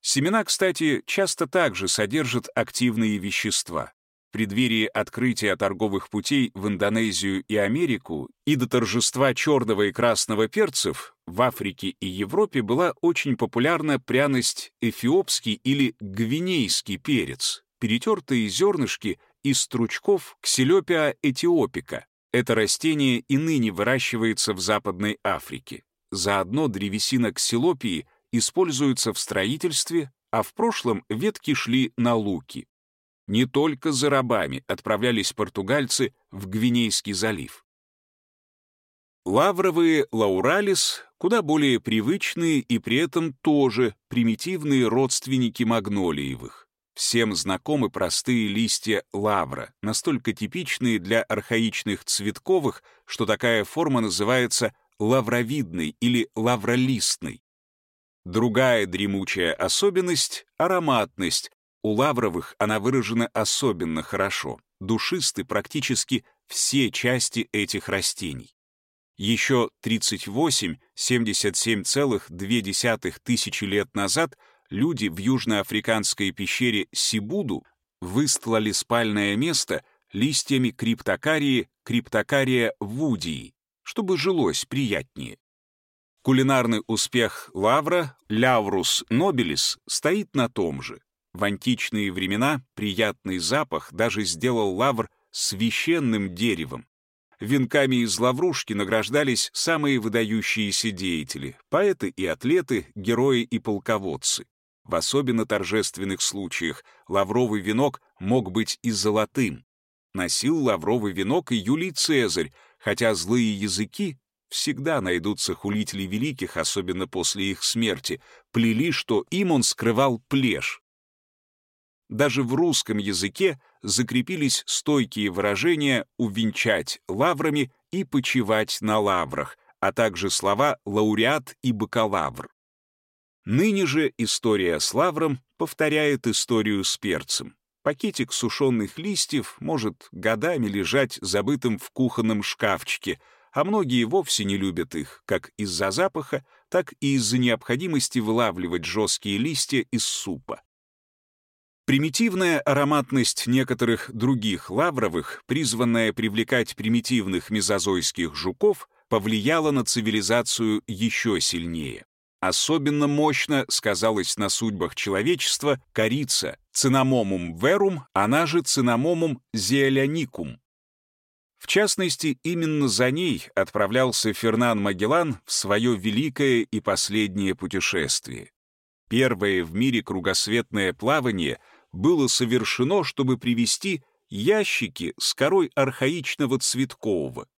Speaker 1: Семена, кстати, часто также содержат активные вещества. В преддверии открытия торговых путей в Индонезию и Америку и до торжества черного и красного перцев в Африке и Европе была очень популярна пряность эфиопский или гвинейский перец, перетертые зернышки из стручков ксилепия этиопика. Это растение и ныне выращивается в Западной Африке. Заодно древесина ксилопии используется в строительстве, а в прошлом ветки шли на луки. Не только за рабами отправлялись португальцы в Гвинейский залив. Лавровые лауралис куда более привычные и при этом тоже примитивные родственники магнолиевых. Всем знакомы простые листья лавра, настолько типичные для архаичных цветковых, что такая форма называется лавровидной или лавролистной. Другая дремучая особенность — ароматность, у лавровых она выражена особенно хорошо, душисты практически все части этих растений. Еще 38-77,2 тысячи лет назад люди в южноафриканской пещере Сибуду выстлали спальное место листьями криптокарии криптокария вудии, чтобы жилось приятнее. Кулинарный успех лавра, ляврус нобилис, стоит на том же. В античные времена приятный запах даже сделал лавр священным деревом. Венками из лаврушки награждались самые выдающиеся деятели — поэты и атлеты, герои и полководцы. В особенно торжественных случаях лавровый венок мог быть и золотым. Носил лавровый венок и Юлий Цезарь, хотя злые языки всегда найдутся хулители великих, особенно после их смерти, плели, что им он скрывал плешь. Даже в русском языке закрепились стойкие выражения «увенчать лаврами» и «почивать на лаврах», а также слова «лауреат» и «бакалавр». Ныне же история с лавром повторяет историю с перцем. Пакетик сушеных листьев может годами лежать забытым в кухонном шкафчике, а многие вовсе не любят их, как из-за запаха, так и из-за необходимости вылавливать жесткие листья из супа. Примитивная ароматность некоторых других лавровых, призванная привлекать примитивных мезозойских жуков, повлияла на цивилизацию еще сильнее. Особенно мощно сказалась на судьбах человечества корица цинамомум верум, она же цинамомум зеоляникум. В частности, именно за ней отправлялся Фернан Магеллан в свое великое и последнее путешествие. Первое в мире кругосветное плавание было совершено, чтобы привезти ящики с корой архаичного цветкового.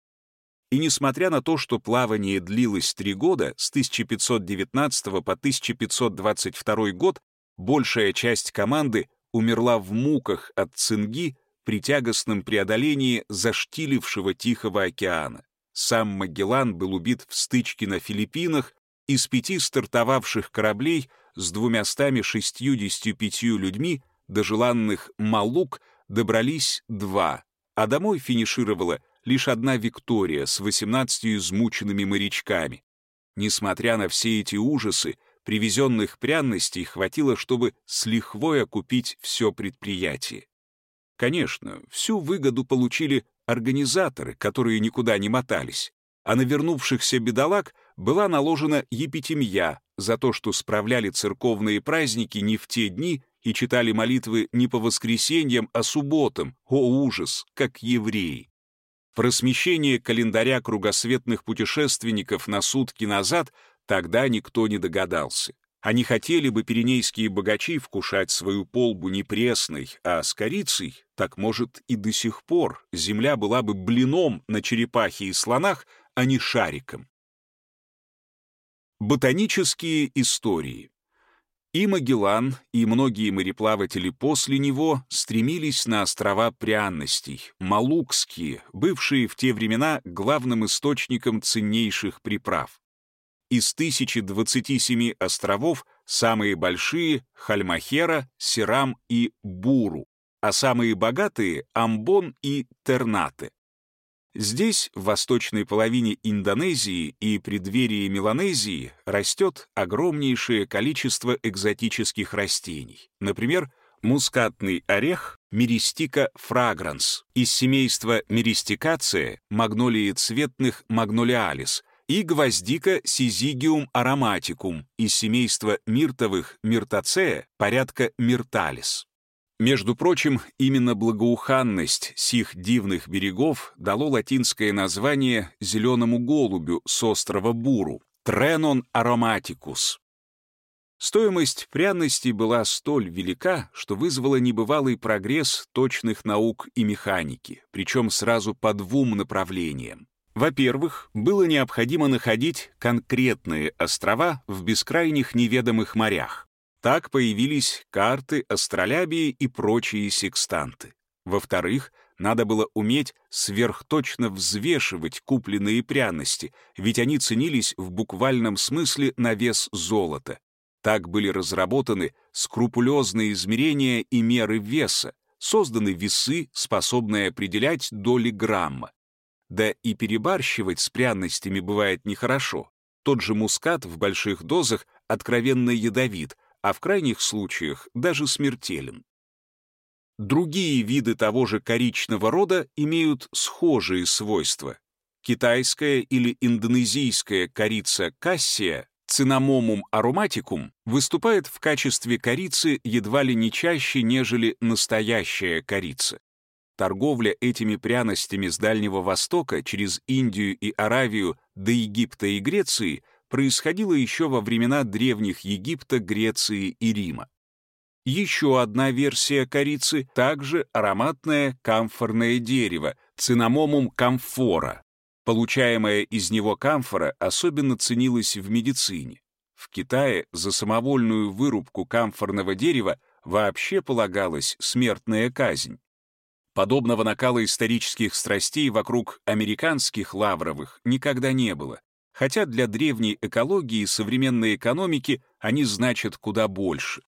Speaker 1: И несмотря на то, что плавание длилось три года, с 1519 по 1522 год, большая часть команды умерла в муках от цинги при тягостном преодолении заштилившего Тихого океана. Сам Магеллан был убит в стычке на Филиппинах, из пяти стартовавших кораблей с 265 людьми до желанных Малук добрались два, а домой финишировала лишь одна Виктория с 18 измученными морячками. Несмотря на все эти ужасы, привезенных пряностей хватило, чтобы с лихвой окупить все предприятие. Конечно, всю выгоду получили организаторы, которые никуда не мотались, а на вернувшихся бедолаг была наложена епитемья за то, что справляли церковные праздники не в те дни и читали молитвы не по воскресеньям, а субботам, о ужас, как евреи. Про смещение календаря кругосветных путешественников на сутки назад тогда никто не догадался. Они хотели бы пиренейские богачи вкушать свою полбу не пресной, а с корицей, так может и до сих пор земля была бы блином на черепахе и слонах, а не шариком. Ботанические истории. И Магеллан, и многие мореплаватели после него стремились на острова пряностей, Малукские, бывшие в те времена главным источником ценнейших приправ. Из 1027 островов самые большие — Хальмахера, Сирам и Буру, а самые богатые — Амбон и Тернате. Здесь, в восточной половине Индонезии и преддверии Меланезии, растет огромнейшее количество экзотических растений. Например, мускатный орех Миристика фрагранс из семейства Миристикация магнолии цветных Магнолиалис и гвоздика Сизигиум ароматикум из семейства миртовых Миртацея порядка Мирталис. Между прочим, именно благоуханность сих дивных берегов дало латинское название зеленому голубю с острова Буру — Тренон ароматикус. Стоимость пряностей была столь велика, что вызвала небывалый прогресс точных наук и механики, причем сразу по двум направлениям. Во-первых, было необходимо находить конкретные острова в бескрайних неведомых морях. Так появились карты, астролябии и прочие секстанты. Во-вторых, надо было уметь сверхточно взвешивать купленные пряности, ведь они ценились в буквальном смысле на вес золота. Так были разработаны скрупулезные измерения и меры веса, созданы весы, способные определять доли грамма. Да и перебарщивать с пряностями бывает нехорошо. Тот же мускат в больших дозах откровенно ядовит, а в крайних случаях даже смертелен. Другие виды того же коричного рода имеют схожие свойства. Китайская или индонезийская корица кассия цинамомум ароматикум выступает в качестве корицы едва ли не чаще, нежели настоящая корица. Торговля этими пряностями с Дальнего Востока через Индию и Аравию до Египта и Греции происходило еще во времена древних Египта, Греции и Рима. Еще одна версия корицы — также ароматное камфорное дерево, цинамомум камфора. Получаемая из него камфора особенно ценилась в медицине. В Китае за самовольную вырубку камфорного дерева вообще полагалась смертная казнь. Подобного накала исторических страстей вокруг американских лавровых никогда не было хотя для древней экологии и современной экономики они значат куда больше.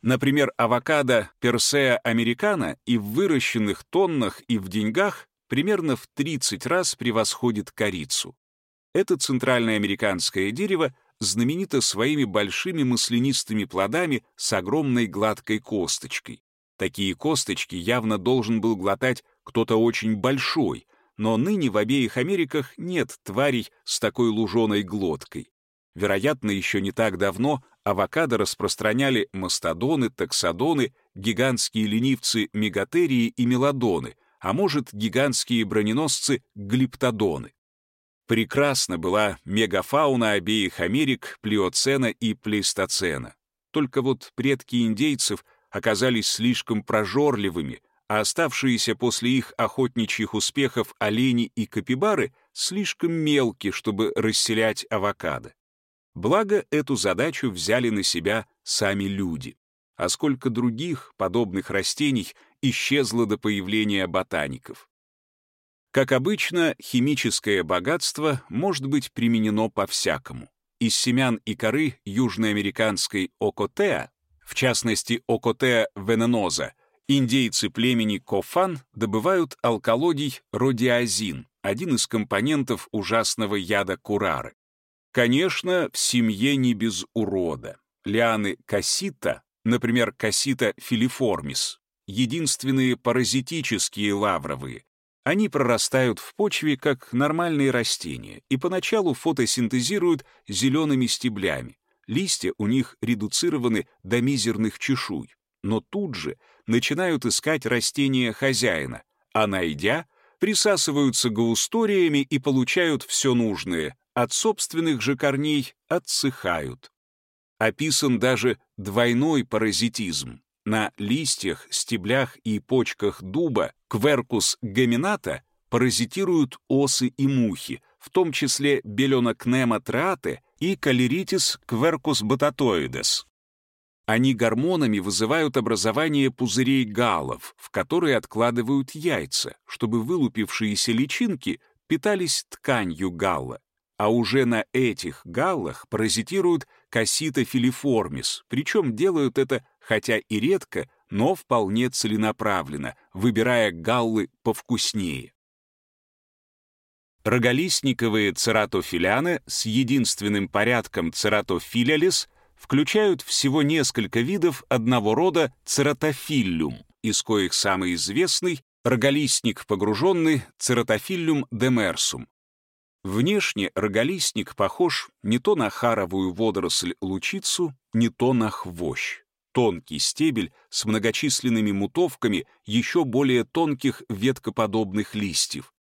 Speaker 1: Например, авокадо Персея американо и в выращенных тоннах, и в деньгах примерно в 30 раз превосходит корицу. Это центральное американское дерево знаменито своими большими маслянистыми плодами с огромной гладкой косточкой. Такие косточки явно должен был глотать кто-то очень большой, но ныне в обеих Америках нет тварей с такой луженой глоткой. Вероятно, еще не так давно авокадо распространяли мастодоны, таксодоны, гигантские ленивцы мегатерии и мелодоны, а может, гигантские броненосцы глиптодоны. Прекрасна была мегафауна обеих Америк Плиоцена и Плейстоцена. Только вот предки индейцев оказались слишком прожорливыми, а оставшиеся после их охотничьих успехов олени и капибары слишком мелки, чтобы расселять авокадо. Благо, эту задачу взяли на себя сами люди. А сколько других подобных растений исчезло до появления ботаников. Как обычно, химическое богатство может быть применено по-всякому. Из семян и коры южноамериканской окотеа, в частности окотеа вененоза, индейцы племени Кофан добывают алкалодий родиазин, один из компонентов ужасного яда курары. Конечно, в семье не без урода. Лианы кассита, например, кассита филиформис, единственные паразитические лавровые, они прорастают в почве как нормальные растения и поначалу фотосинтезируют зелеными стеблями. Листья у них редуцированы до мизерных чешуй, но тут же начинают искать растения хозяина, а найдя, присасываются гаусториями и получают все нужное, от собственных же корней отсыхают. Описан даже двойной паразитизм. На листьях, стеблях и почках дуба кверкус гамината паразитируют осы и мухи, в том числе беленокнема траате и калеритис кверкус бататоидес. Они гормонами вызывают образование пузырей галлов, в которые откладывают яйца, чтобы вылупившиеся личинки питались тканью галла. А уже на этих галлах паразитируют кассита филиформис, причем делают это хотя и редко, но вполне целенаправленно, выбирая галлы повкуснее. Роголистниковые цератофиляны с единственным порядком цератофилялис включают всего несколько видов одного рода цератофиллюм, из коих самый известный — роголистник погруженный цератофиллюм демерсум. Внешне роголистник похож не то на харовую водоросль-лучицу, не то на хвощ тонкий стебель с многочисленными мутовками еще более тонких веткоподобных листьев.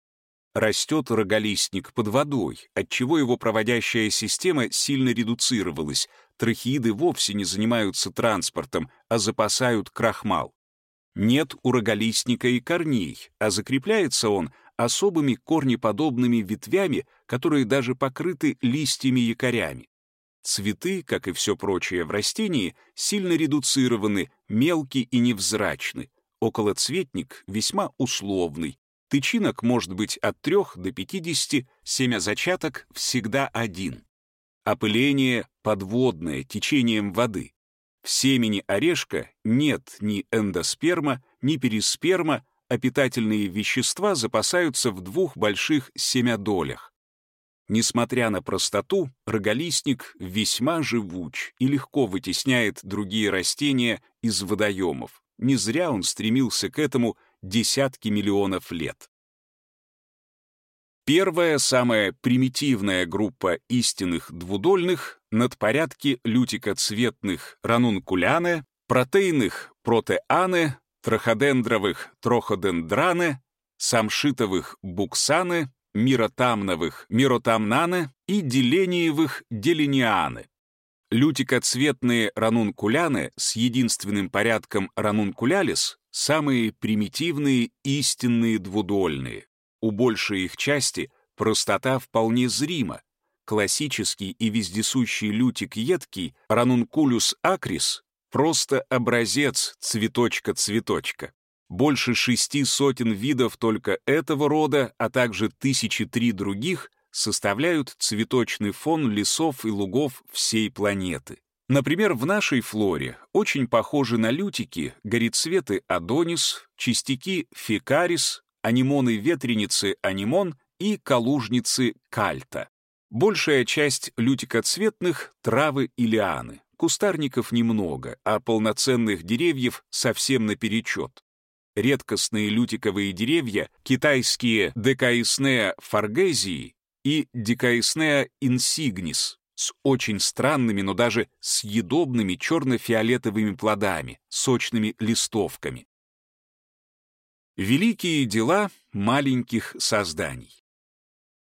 Speaker 1: Растет роголистник под водой, отчего его проводящая система сильно редуцировалась. Трахеиды вовсе не занимаются транспортом, а запасают крахмал. Нет у роголистника и корней, а закрепляется он особыми корнеподобными ветвями, которые даже покрыты листьями-якорями. Цветы, как и все прочее в растении, сильно редуцированы, мелки и невзрачны. Околоцветник весьма условный. Тычинок может быть от 3 до 50, семязачаток всегда один. Опыление подводное, течением воды. В семени орешка нет ни эндосперма, ни перисперма, а питательные вещества запасаются в двух больших семядолях. Несмотря на простоту, роголистник весьма живуч и легко вытесняет другие растения из водоемов. Не зря он стремился к этому десятки миллионов лет. Первая, самая примитивная группа истинных двудольных надпорядки лютикоцветных ранункуляне, протеинных протеаны, траходендровых троходендраны, самшитовых буксаны, миротамновых миротамнаны и делениевых деленианы. Лютикоцветные ранункуляны с единственным порядком ранункулялис — самые примитивные истинные двудольные. У большей их части простота вполне зрима. Классический и вездесущий лютик едкий ранункулюс акрис — просто образец цветочка-цветочка. Больше шести сотен видов только этого рода, а также тысячи три других составляют цветочный фон лесов и лугов всей планеты. Например, в нашей флоре очень похожи на лютики горецветы адонис, чистяки фекарис, анимоны-ветреницы анимон и калужницы кальта. Большая часть лютикоцветных — травы и лианы. Кустарников немного, а полноценных деревьев совсем наперечет редкостные лютиковые деревья, китайские Декаиснея фаргезии и Декаиснея инсигнис с очень странными, но даже съедобными черно-фиолетовыми плодами, сочными листовками. Великие дела маленьких созданий.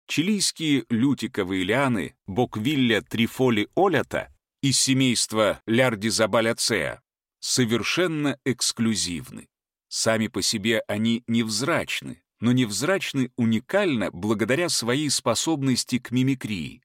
Speaker 1: Чилийские лютиковые лианы Боквилля трифоли олята из семейства Лярдизабаляцеа совершенно эксклюзивны Сами по себе они невзрачны, но невзрачны уникально благодаря своей способности к мимикрии.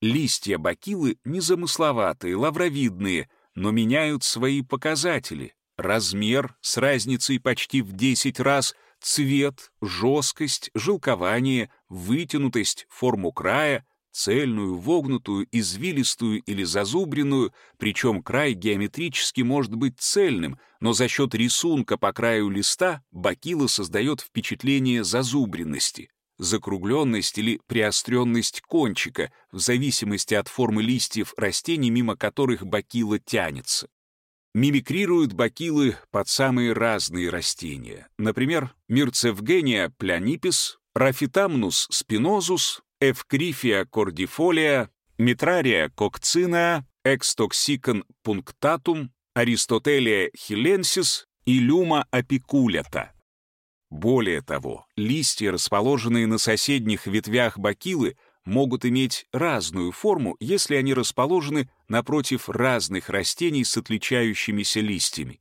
Speaker 1: Листья бакилы незамысловатые, лавровидные, но меняют свои показатели. Размер с разницей почти в 10 раз, цвет, жесткость, жилкование, вытянутость, форму края, цельную, вогнутую, извилистую или зазубренную, причем край геометрически может быть цельным, но за счет рисунка по краю листа бакила создает впечатление зазубренности, закругленность или приостренность кончика, в зависимости от формы листьев растений, мимо которых бакила тянется. Мимикрируют бокилы под самые разные растения. Например, Myrceugenia planipes, Rhaphithamnus spinosus, Eucryphia cordifolia, Mitraria coccinea, Aextoxicon punctatum, Aristotelia chilensis и Luma apiculata. Более того, листья, расположенные на соседних ветвях бокилы, могут иметь разную форму, если они расположены напротив разных растений с отличающимися листьями.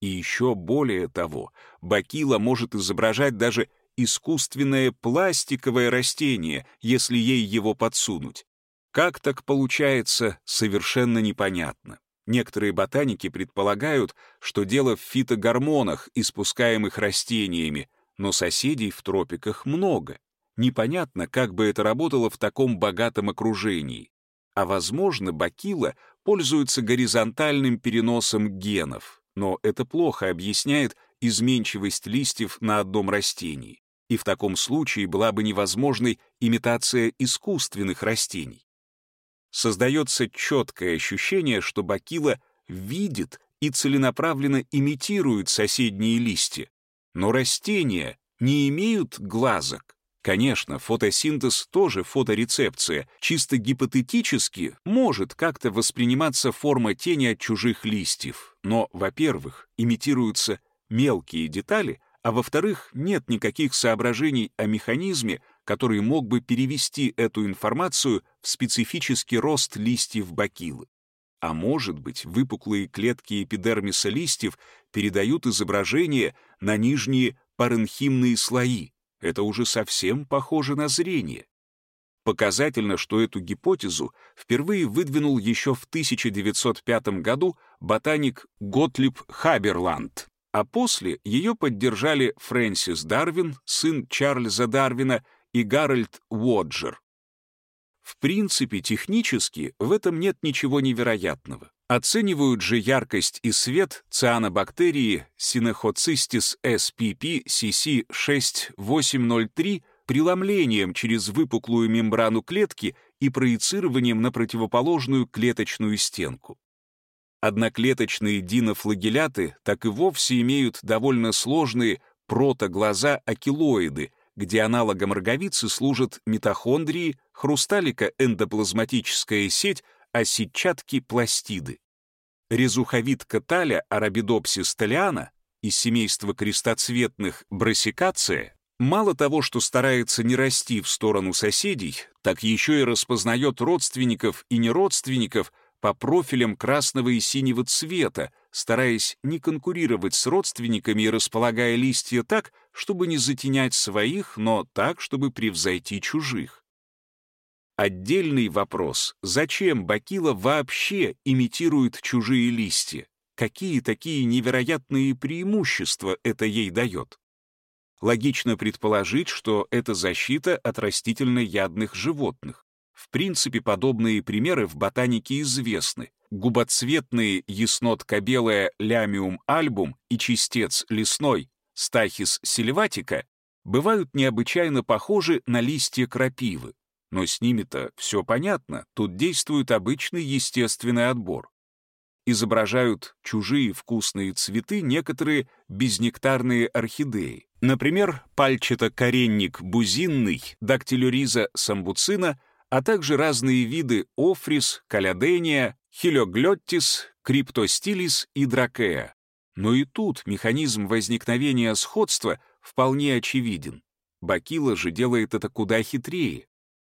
Speaker 1: И еще более того, бакила может изображать даже искусственное пластиковое растение, если ей его подсунуть. Как так получается, совершенно непонятно. Некоторые ботаники предполагают, что дело в фитогормонах, испускаемых растениями, но соседей в тропиках много. Непонятно, как бы это работало в таком богатом окружении. А возможно, бакила пользуется горизонтальным переносом генов, но это плохо объясняет изменчивость листьев на одном растении и в таком случае была бы невозможной имитация искусственных растений. Создается четкое ощущение, что бакила видит и целенаправленно имитирует соседние листья, но растения не имеют глазок. Конечно, фотосинтез тоже фоторецепция. Чисто гипотетически может как-то восприниматься форма тени от чужих листьев. Но, во-первых, имитируются мелкие детали, а во-вторых, нет никаких соображений о механизме, который мог бы перевести эту информацию в специфический рост листьев бакилы. А может быть, выпуклые клетки эпидермиса листьев передают изображение на нижние паренхимные слои. Это уже совсем похоже на зрение. Показательно, что эту гипотезу впервые выдвинул еще в 1905 году ботаник Готлиб Хаберланд а после ее поддержали Фрэнсис Дарвин, сын Чарльза Дарвина, и Гарольд Уоджер. В принципе, технически в этом нет ничего невероятного. Оценивают же яркость и свет цианобактерии Синехоцистис spp cc 6803 преломлением через выпуклую мембрану клетки и проецированием на противоположную клеточную стенку. Одноклеточные динофлагеляты так и вовсе имеют довольно сложные протоглаза акилоиды, где аналогом роговицы служат митохондрии, хрусталика-эндоплазматическая сеть, а сетчатки — пластиды. Резуховидка таля арабидопсис талиана из семейства крестоцветных брасикация мало того, что старается не расти в сторону соседей, так еще и распознает родственников и неродственников по профилям красного и синего цвета, стараясь не конкурировать с родственниками и располагая листья так, чтобы не затенять своих, но так, чтобы превзойти чужих. Отдельный вопрос, зачем бакила вообще имитирует чужие листья? Какие такие невероятные преимущества это ей дает? Логично предположить, что это защита от растительноядных животных. В принципе, подобные примеры в ботанике известны. Губоцветные яснотка-белая лямиум альбум и чистец лесной стахис сильватика бывают необычайно похожи на листья крапивы. Но с ними-то все понятно, тут действует обычный естественный отбор. Изображают чужие вкусные цветы некоторые безнектарные орхидеи. Например, пальчатокоренник бузинный, дактилюриза самбуцина — а также разные виды офрис, калядения, хилоглоттис, криптостилис и дракеа. Но и тут механизм возникновения сходства вполне очевиден. Бакила же делает это куда хитрее.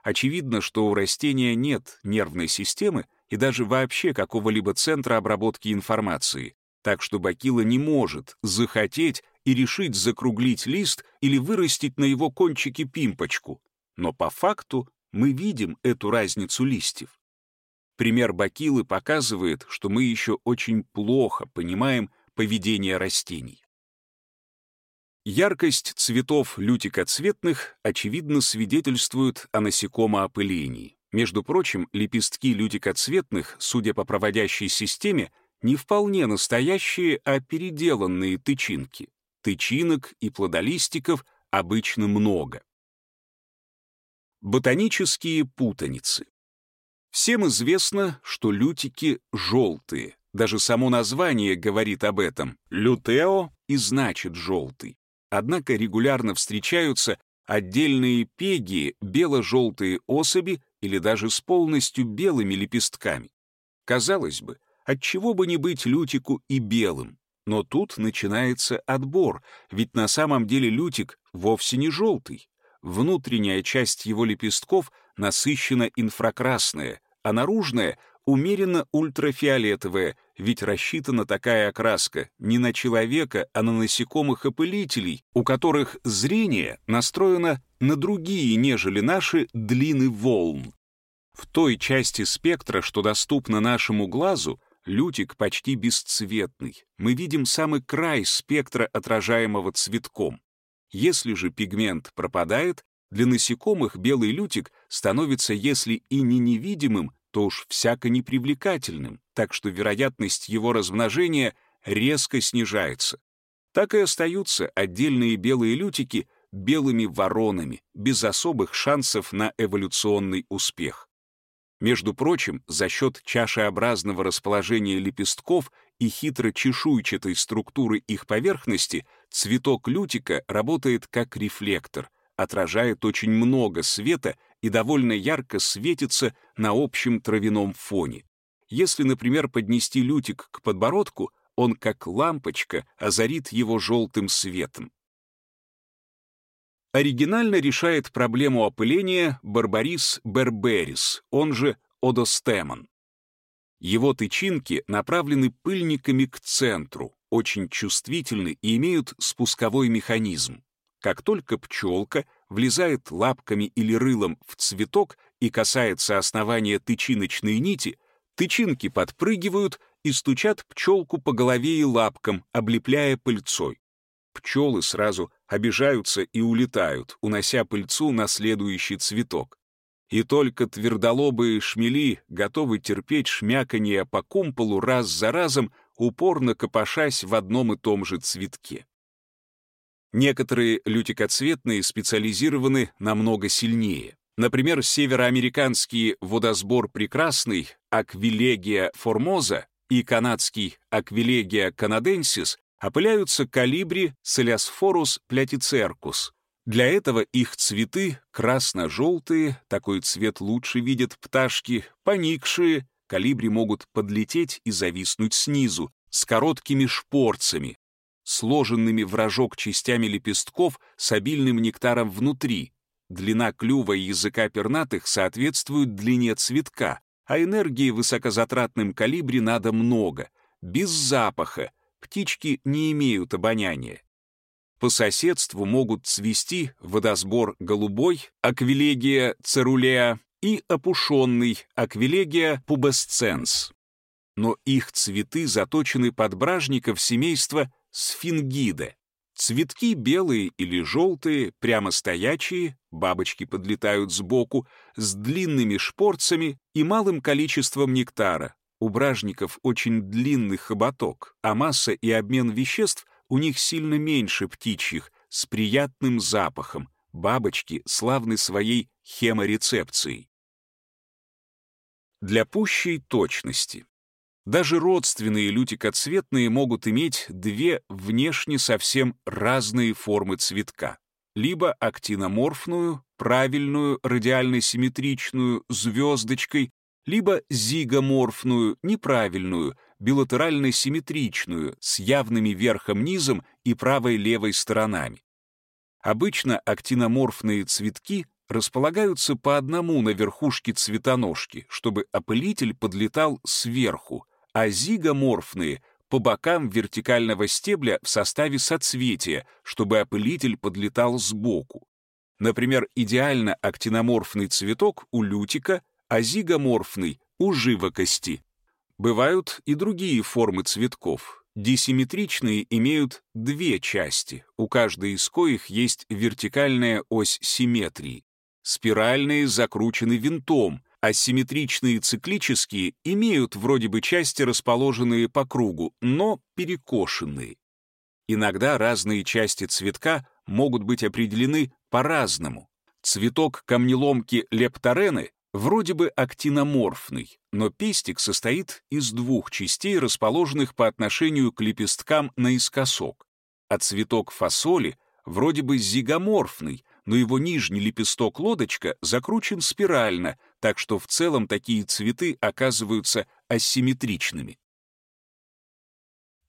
Speaker 1: Очевидно, что у растения нет нервной системы и даже вообще какого-либо центра обработки информации, так что бакила не может захотеть и решить закруглить лист или вырастить на его кончике пимпочку. Но по факту мы видим эту разницу листьев. Пример бакилы показывает, что мы еще очень плохо понимаем поведение растений. Яркость цветов лютикоцветных, очевидно, свидетельствует о насекомоопылении. Между прочим, лепестки лютикоцветных, судя по проводящей системе, не вполне настоящие, а переделанные тычинки. Тычинок и плодолистиков обычно много. Ботанические путаницы. Всем известно, что лютики желтые. Даже само название говорит об этом. Лютео и значит желтый. Однако регулярно встречаются отдельные пеги, бело-желтые особи или даже с полностью белыми лепестками. Казалось бы, отчего бы не быть лютику и белым? Но тут начинается отбор, ведь на самом деле лютик вовсе не желтый. Внутренняя часть его лепестков насыщена инфракрасная, а наружная — умеренно ультрафиолетовая, ведь рассчитана такая окраска не на человека, а на насекомых-опылителей, у которых зрение настроено на другие, нежели наши, длины волн. В той части спектра, что доступна нашему глазу, лютик почти бесцветный. Мы видим самый край спектра, отражаемого цветком. Если же пигмент пропадает, для насекомых белый лютик становится, если и не невидимым, то уж всяко непривлекательным, так что вероятность его размножения резко снижается. Так и остаются отдельные белые лютики белыми воронами, без особых шансов на эволюционный успех. Между прочим, за счет чашеобразного расположения лепестков и хитро-чешуйчатой структуры их поверхности цветок лютика работает как рефлектор, отражает очень много света и довольно ярко светится на общем травяном фоне. Если, например, поднести лютик к подбородку, он как лампочка озарит его желтым светом. Оригинально решает проблему опыления Барбарис берберис, он же одостемон. Его тычинки направлены пыльниками к центру, очень чувствительны и имеют спусковой механизм. Как только пчелка влезает лапками или рылом в цветок и касается основания тычиночной нити, тычинки подпрыгивают и стучат пчелку по голове и лапкам, облепляя пыльцой. Пчелы сразу обижаются и улетают, унося пыльцу на следующий цветок. И только твердолобые шмели готовы терпеть шмяканье по кумполу раз за разом, упорно копошась в одном и том же цветке. Некоторые лютикоцветные специализированы намного сильнее. Например, североамериканский водосбор прекрасный Аквилегия формоза и канадский Аквилегия канаденсис опыляются калибри Целиасфорус плятицеркус. Для этого их цветы красно-желтые, такой цвет лучше видят пташки, поникшие, калибри могут подлететь и зависнуть снизу, с короткими шпорцами, сложенными в рожок частями лепестков с обильным нектаром внутри. Длина клюва и языка пернатых соответствует длине цветка, а энергии в высокозатратном калибре надо много. Без запаха. Птички не имеют обоняния. По соседству могут цвести водосбор голубой, аквилегия церулеа и опушенный аквилегия пубесценс. Но их цветы заточены под бражников семейства сфингиды. Цветки белые или желтые, прямо стоячие, бабочки подлетают сбоку, с длинными шпорцами и малым количеством нектара. У бражников очень длинный хоботок, а масса и обмен веществ у них сильно меньше птичьих, с приятным запахом. Бабочки славны своей хеморецепцией. Для пущей точности. Даже родственные лютикоцветные могут иметь две внешне совсем разные формы цветка. Либо актиноморфную, правильную, радиально-симметричную, звездочкой, либо зигоморфную, неправильную, билатерально-симметричную, с явными верхом-низом и правой-левой сторонами. Обычно актиноморфные цветки располагаются по одному на верхушке цветоножки, чтобы опылитель подлетал сверху, а зигоморфные по бокам вертикального стебля в составе соцветия, чтобы опылитель подлетал сбоку. Например, идеально актиноморфный цветок у лютика, а зигоморфный — у живокости. Бывают и другие формы цветков. Дисимметричные имеют две части, у каждой из коих есть вертикальная ось симметрии. Спиральные закручены винтом, Асимметричные циклические имеют вроде бы части, расположенные по кругу, но перекошенные. Иногда разные части цветка могут быть определены по-разному. Цветок камнеломки лепторены вроде бы актиноморфный, но пестик состоит из двух частей, расположенных по отношению к лепесткам наискосок. А цветок фасоли вроде бы зигоморфный, но его нижний лепесток-лодочка закручен спирально, так что в целом такие цветы оказываются асимметричными.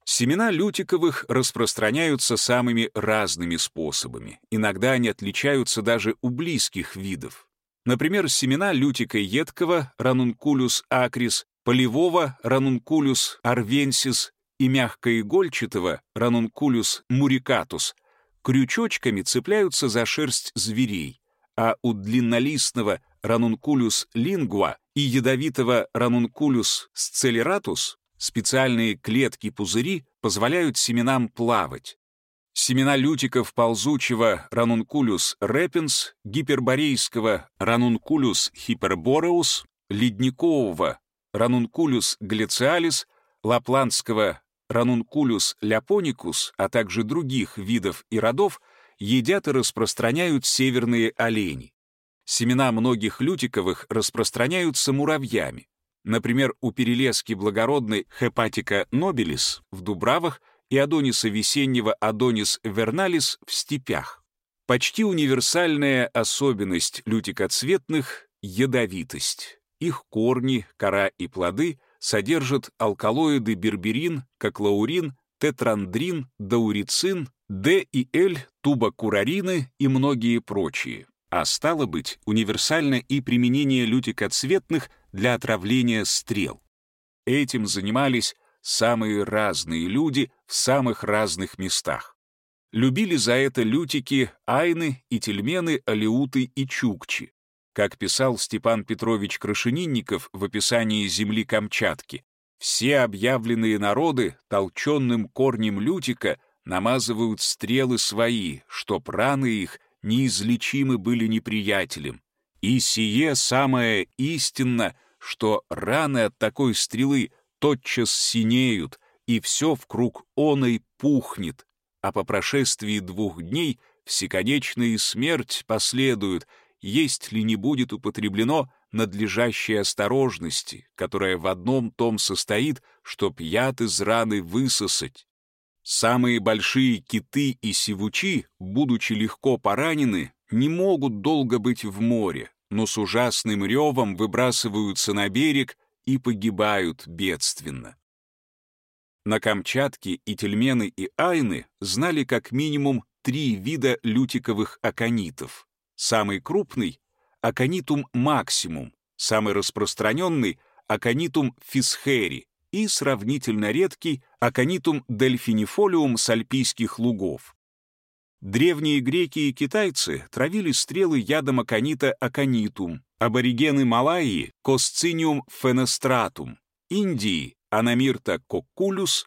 Speaker 1: Семена лютиковых распространяются самыми разными способами. Иногда они отличаются даже у близких видов. Например, семена лютика едкого, ранункулюс акрис, полевого, ранункулюс арвенсис и мягкоигольчатого, ранункулюс мурикатус — крючочками цепляются за шерсть зверей, а у длиннолистного ранункулюс лингуа и ядовитого ранункулюс сцелератус специальные клетки-пузыри позволяют семенам плавать. Семена лютиков ползучего Ranunculus repens, гиперборейского Ranunculus hyperboreus, ледникового Ranunculus glacialis, лапландского Ranunculus lapponicus, а также других видов и родов, едят и распространяют северные олени. Семена многих лютиковых распространяются муравьями. Например, у перелески благородной Hepatica nobilis в дубравах и адониса весеннего адонис верналис в степях. Почти универсальная особенность лютикоцветных — ядовитость. Их корни, кора и плоды содержат алкалоиды берберин, коклаурин, тетрандрин, даурицин, Д и Л, тубокурарины и многие прочие. А стало быть, универсально и применение лютикоцветных для отравления стрел. Этим занимались самые разные люди в самых разных местах. Любили за это лютики, айны и тельмены, алиуты и чукчи. Как писал Степан Петрович Крашенинников в описании земли Камчатки, все объявленные народы толченным корнем лютика намазывают стрелы свои, чтоб раны их неизлечимы были неприятелем. И сие самое истинно, что раны от такой стрелы тотчас синеют, и все в круг оной пухнет, а по прошествии двух дней всеконечная смерть последует, есть ли не будет употреблено надлежащей осторожности, которая в одном том состоит, чтоб яд из раны высосать. Самые большие киты и сивучи, будучи легко поранены, не могут долго быть в море, но с ужасным ревом выбрасываются на берег и погибают бедственно. На Камчатке и тельмены и айны знали как минимум три вида лютиковых аконитов. Самый крупный — аконитум максимум, самый распространенный — аконитум фисхери и сравнительно редкий аконитум дельфинифолиум с альпийских лугов. Древние греки и китайцы травили стрелы ядом аконита аконитум, аборигены Малайи — косциниум фенестратум, Индии — анамирта коккулюс,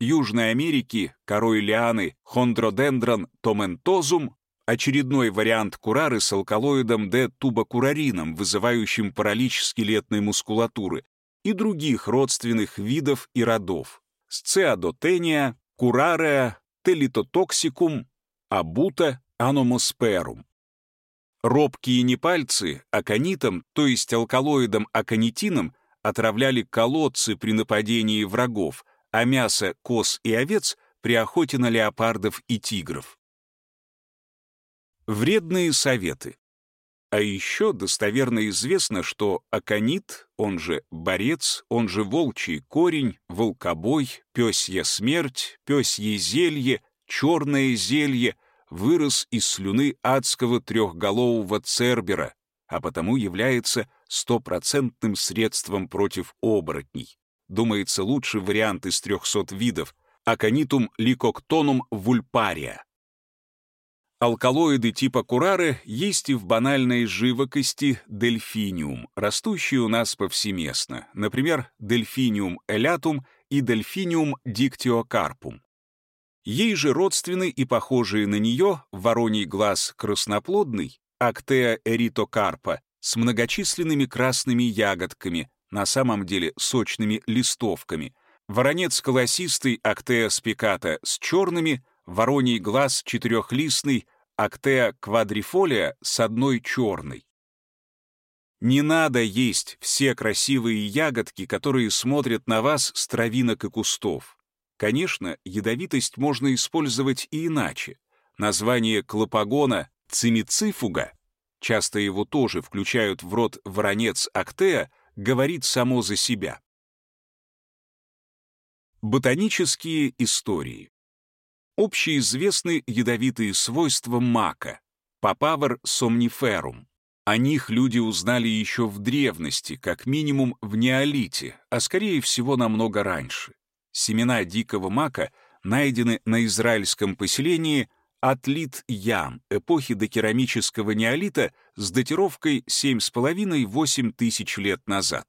Speaker 1: Южной Америки — корой лианы хондродендрон томентозум, очередной вариант курары с алкалоидом D-тубокурарином, вызывающим паралич скелетной мускулатуры, и других родственных видов и родов — сциадотения, курареа, телитотоксикум, абута, аномосперум. Робкие непальцы аконитом, то есть алкалоидом аконитином, отравляли колодцы при нападении врагов, а мясо коз и овец при охоте на леопардов и тигров. Вредные советы. А еще достоверно известно, что аконит, он же борец, он же волчий корень, волкобой, пёсья смерть, пёсье зелье, черное зелье, вырос из слюны адского трехголового цербера, а потому является стопроцентным средством против оборотней. думается, лучший вариант из 300 видов, аконитум ликоктонум вульпария. Алкалоиды типа курары есть и в банальной живокости дельфиниум, растущие у нас повсеместно, например, дельфиниум элятум и дельфиниум диктиокарпум. Ей же родственны и похожие на нее вороний глаз красноплодный, актеа эритокарпа, с многочисленными красными ягодками, на самом деле сочными листовками, воронец колосистый актеа спиката с черными, вороний глаз четырехлистный, актеа квадрифолия с одной черной. Не надо есть все красивые ягодки, которые смотрят на вас с травинок и кустов. Конечно, ядовитость можно использовать и иначе. Название клопагона цимицифуга, часто его тоже включают в род воронец актеа, говорит само за себя. Ботанические истории. Общеизвестны ядовитые свойства мака, папавер сомниферум. О них люди узнали еще в древности, как минимум в неолите, а скорее всего намного раньше. Семена дикого мака найдены на израильском поселении Атлит-Ям эпохи докерамического неолита с датировкой 7,5-8 тысяч лет назад.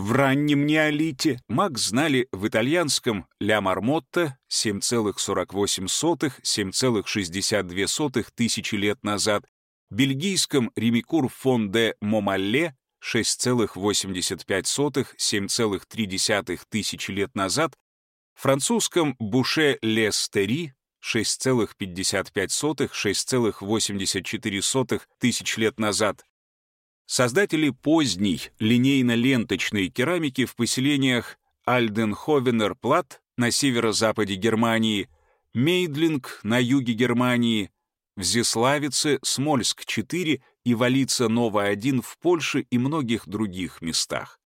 Speaker 1: В раннем неолите. Маг знали в итальянском «Ля Мармотта» 7,48-7,62 тысячи лет назад, бельгийском «Ремикур фон де Момалле» 6,85-7,3 тысячи лет назад, французском «Буше Лестери» 6,55-6,84 тысяч лет назад, Создатели поздней линейно-ленточной керамики в поселениях Альденховенер-Плат на северо-западе Германии, Мейдлинг на юге Германии, Взеславице, Смольск-4 и Валица-Нова-1 в Польше и многих других местах.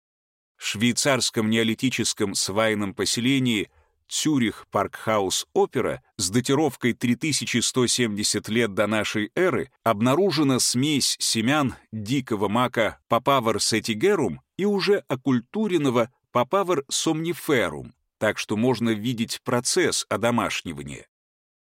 Speaker 1: В швейцарском неолитическом свайном поселении – Цюрих Паркхаус Опера с датировкой 3170 лет до нашей эры обнаружена смесь семян дикого мака Papaver setigerum и уже окультуренного Papaver somniferum, так что можно видеть процесс одомашнивания.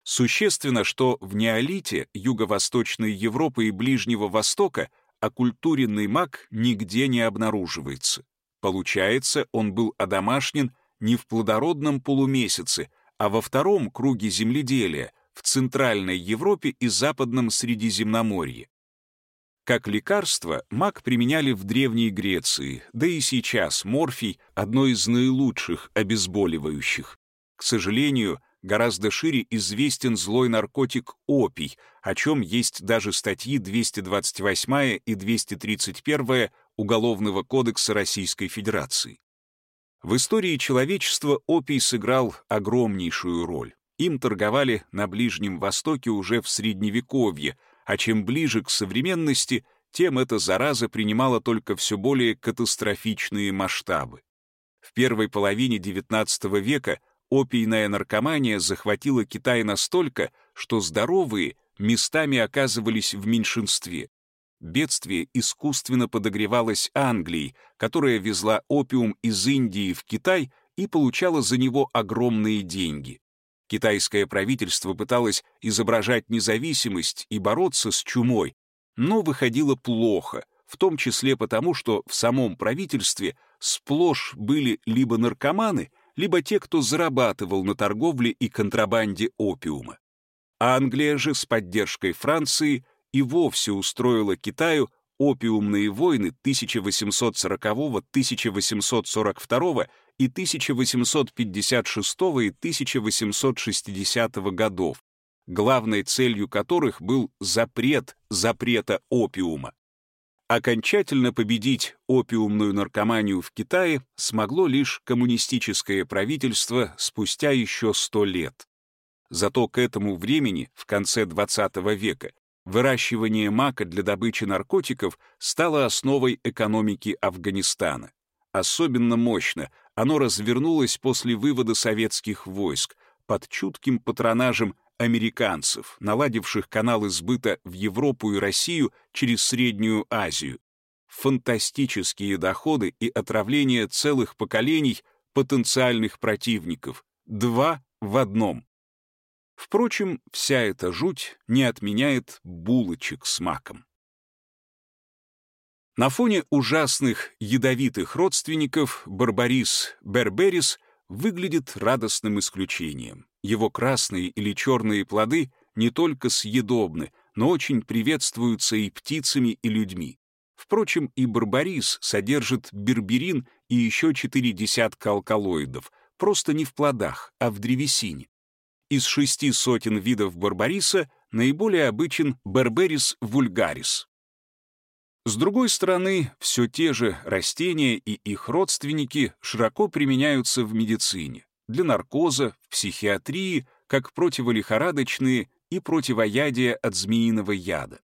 Speaker 1: Существенно, что в неолите Юго-Восточной Европы и Ближнего Востока оккультуренный мак нигде не обнаруживается. Получается, он был одомашнен не в плодородном полумесяце, а во втором круге земледелия, в Центральной Европе и Западном Средиземноморье. Как лекарство мак применяли в Древней Греции, да и сейчас морфий — одно из наилучших обезболивающих. К сожалению, гораздо шире известен злой наркотик опий, о чем есть даже статьи 228 и 231 Уголовного кодекса Российской Федерации. В истории человечества опий сыграл огромнейшую роль. Им торговали на Ближнем Востоке уже в Средневековье, а чем ближе к современности, тем эта зараза принимала только все более катастрофичные масштабы. В первой половине XIX века опийная наркомания захватила Китай настолько, что здоровые местами оказывались в меньшинстве. Бедствие искусственно подогревалось Англией, которая везла опиум из Индии в Китай и получала за него огромные деньги. Китайское правительство пыталось изображать независимость и бороться с чумой, но выходило плохо, в том числе потому, что в самом правительстве сплошь были либо наркоманы, либо те, кто зарабатывал на торговле и контрабанде опиума. Англия же с поддержкой Франции и вовсе устроила Китаю опиумные войны 1840-1842 и 1856 и 1860 годов, главной целью которых был запрет запрета опиума. Окончательно победить опиумную наркоманию в Китае смогло лишь коммунистическое правительство спустя еще сто лет. Зато к этому времени, в конце XX века, Выращивание мака для добычи наркотиков стало основой экономики Афганистана. Особенно мощно оно развернулось после вывода советских войск под чутким патронажем американцев, наладивших каналы сбыта в Европу и Россию через Среднюю Азию. фантастические доходы и отравление целых поколений потенциальных противников. Два в одном. Впрочем, вся эта жуть не отменяет булочек с маком. На фоне ужасных ядовитых родственников Барбарис берберис выглядит радостным исключением. Его красные или черные плоды не только съедобны, но очень приветствуются и птицами, и людьми. Впрочем, и барбарис содержит берберин и еще четыре десятка алкалоидов, просто не в плодах, а в древесине. Из шести сотен видов барбариса наиболее обычен Берберис вульгарис. С другой стороны, все те же растения и их родственники широко применяются в медицине, для наркоза, в психиатрии, как противолихорадочные и противоядие от змеиного яда.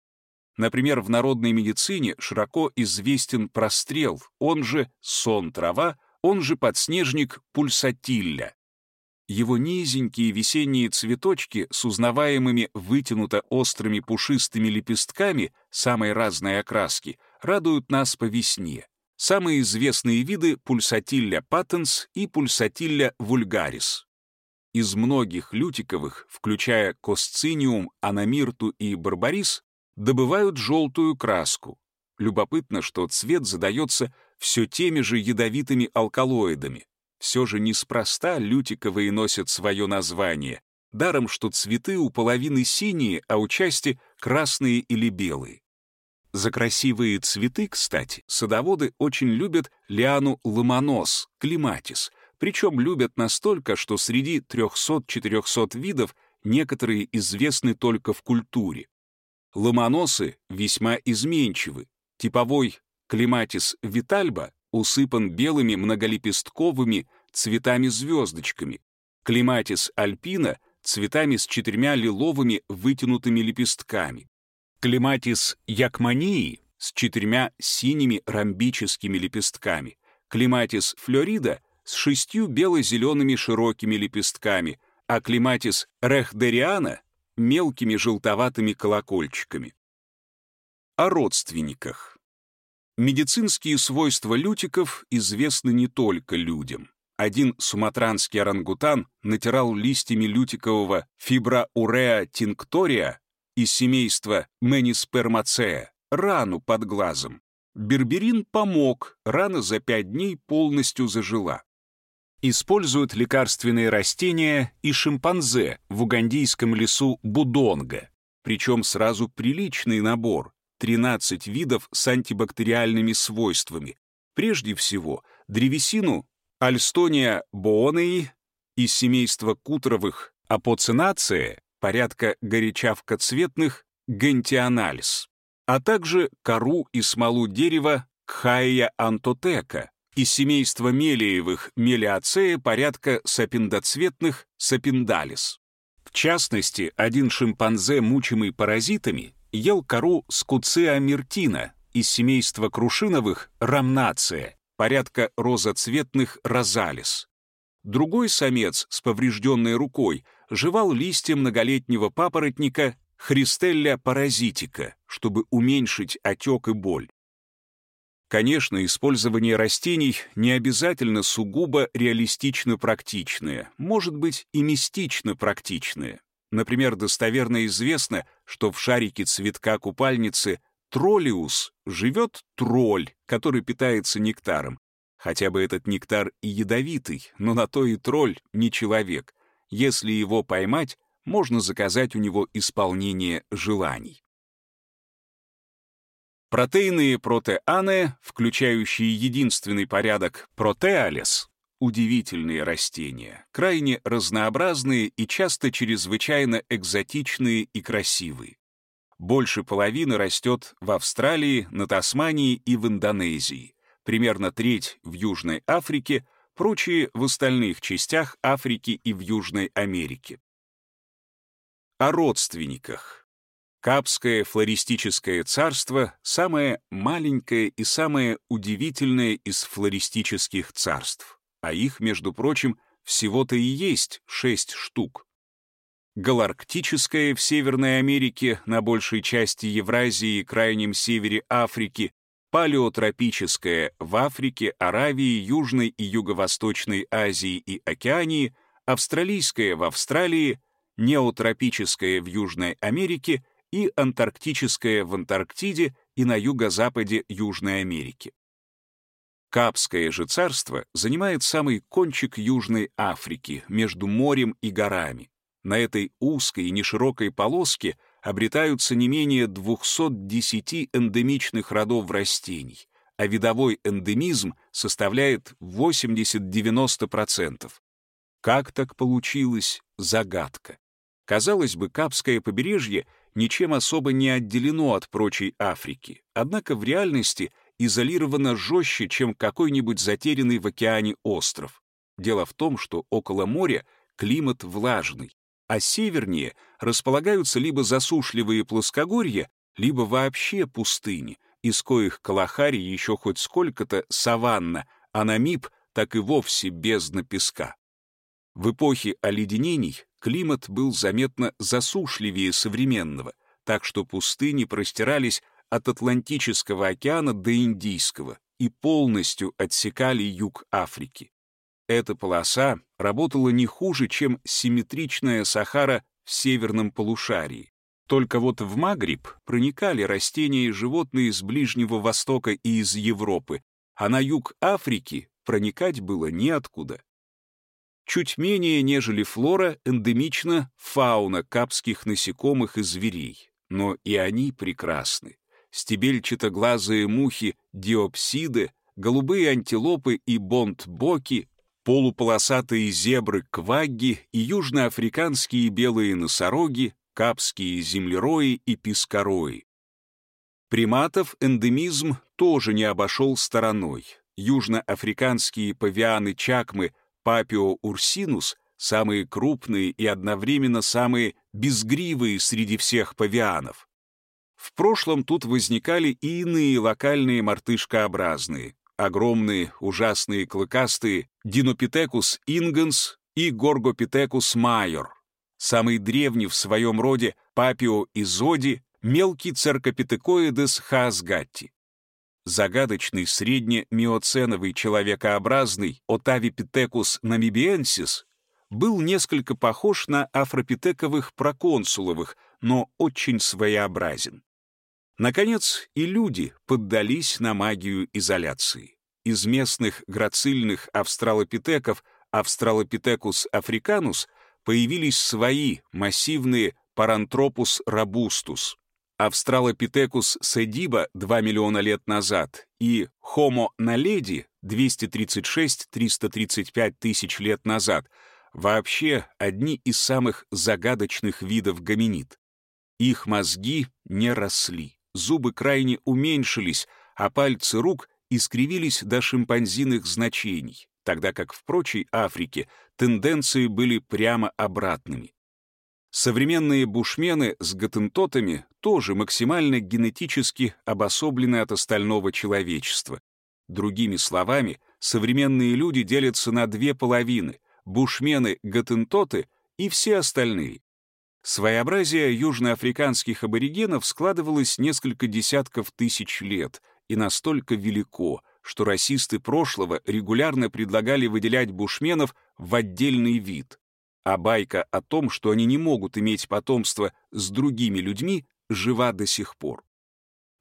Speaker 1: Например, в народной медицине широко известен прострел, он же сон-трава, он же подснежник пульсатилля. Его низенькие весенние цветочки с узнаваемыми вытянуто-острыми пушистыми лепестками самой разной окраски радуют нас по весне. Самые известные виды пульсатилля патенс и пульсатилля вульгарис. Из многих лютиковых, включая косциниум, аномирту и барбарис, добывают желтую краску. Любопытно, что цвет задается все теми же ядовитыми алкалоидами, все же неспроста лютиковые носят свое название, даром что цветы у половины синие, а у части красные или белые. За красивые цветы, кстати, садоводы очень любят лиану ломонос, климатис, причем любят настолько, что среди 300-400 видов некоторые известны только в культуре. Ломоносы весьма изменчивы. Типовой климатис витальба усыпан белыми многолепестковыми цветами-звездочками, климатис альпина — цветами с четырьмя лиловыми вытянутыми лепестками, климатис якмании — с четырьмя синими ромбическими лепестками, климатис флорида — с шестью бело-зелеными широкими лепестками, а климатис рехдериана — мелкими желтоватыми колокольчиками. О родственниках. Медицинские свойства лютиков известны не только людям. Один суматранский орангутан натирал листьями лютикового фиброуреа тинктория из семейства Мениспермацея рану под глазом. Берберин помог, рана за пять дней полностью зажила. Используют лекарственные растения и шимпанзе в угандийском лесу Будонга, причем сразу приличный набор, 13 видов с антибактериальными свойствами. Прежде всего, древесину Альстония боонеи из семейства кутровых апоцинация, порядка горячавкоцветных гентианализ, а также кору и смолу дерева Кхаия антотека из семейства мелиевых мелиоцея порядка сапиндоцветных сапиндалис. В частности, один шимпанзе, мучимый паразитами, ел кору скуция миртина из семейства крушиновых рамнация, порядка розоцветных розалис. Другой самец с поврежденной рукой жевал листья многолетнего папоротника Христелля паразитика, чтобы уменьшить отек и боль. Конечно, использование растений не обязательно сугубо реалистично-практичное, может быть и мистично-практичное. Например, достоверно известно, что в шарике цветка купальницы троллиус живет тролль, который питается нектаром. Хотя бы этот нектар и ядовитый, но на то и тролль не человек. Если его поймать, можно заказать у него исполнение желаний. Протеиные протеаны, включающие единственный порядок протеалес, удивительные растения, крайне разнообразные и часто чрезвычайно экзотичные и красивые. Больше половины растет в Австралии, на Тасмании и в Индонезии, примерно треть в Южной Африке, прочие в остальных частях Африки и в Южной Америке. О родственниках. Капское флористическое царство — самое маленькое и самое удивительное из флористических царств а их, между прочим, всего-то и есть шесть штук. Галарктическое в Северной Америке, на большей части Евразии и крайнем севере Африки, палеотропическое в Африке, Аравии, Южной и Юго-Восточной Азии и Океании, австралийское в Австралии, неотропическое в Южной Америке и антарктическое в Антарктиде и на юго-западе Южной Америки. Капское же царство занимает самый кончик Южной Африки, между морем и горами. На этой узкой и неширокой полоске обретаются не менее 210 эндемичных родов растений, а видовой эндемизм составляет 80-90%. Как так получилось? Загадка. Казалось бы, Капское побережье ничем особо не отделено от прочей Африки, однако в реальности изолировано жестче, чем какой-нибудь затерянный в океане остров. Дело в том, что около моря климат влажный, а севернее располагаются либо засушливые плоскогорья, либо вообще пустыни, из коих Калахари еще хоть сколько-то саванна, а Намиб так и вовсе бездна песка. В эпохе оледенений климат был заметно засушливее современного, так что пустыни простирались от Атлантического океана до Индийского и полностью отсекали юг Африки. Эта полоса работала не хуже, чем симметричная Сахара в северном полушарии. Только вот в Магриб проникали растения и животные из Ближнего Востока и из Европы, а на юг Африки проникать было неоткуда. Чуть менее, нежели флора, эндемична фауна капских насекомых и зверей, но и они прекрасны. Стебельчатоглазые мухи, диопсиды, голубые антилопы и бонд-боки полуполосатые зебры квагги и южноафриканские белые носороги, капские землерои и пескорои. Приматов эндемизм тоже не обошел стороной. Южноафриканские павианы-чакмы Папио урсинус самые крупные и одновременно самые безгривые среди всех павианов. В прошлом тут возникали и иные локальные мартышкообразные, огромные, ужасные, клыкастые Динопитекус ингенс и Горгопитекус майор. Самый древний в своем роде Папио изоди, мелкий церкопитекоидес хаасгатти. Загадочный среднемиоценовый человекообразный Отавипитекус намибиенсис был несколько похож на афропитековых проконсуловых, но очень своеобразен. Наконец, и люди поддались на магию изоляции. Из местных грацильных австралопитеков Австралопитекус африканус появились свои массивные Парантропус робустус, Австралопитекус седиба 2 миллиона лет назад и Homo naledi 236-335 тысяч лет назад вообще одни из самых загадочных видов гоминид. Их мозги не росли зубы крайне уменьшились, а пальцы рук искривились до шимпанзиных значений, тогда как в прочей Африке тенденции были прямо обратными. Современные бушмены с гатентотами тоже максимально генетически обособлены от остального человечества. Другими словами, современные люди делятся на две половины — бушмены-гатентоты и все остальные. Своеобразие южноафриканских аборигенов складывалось несколько десятков тысяч лет и настолько велико, что расисты прошлого регулярно предлагали выделять бушменов в отдельный вид. А байка о том, что они не могут иметь потомство с другими людьми, жива до сих пор.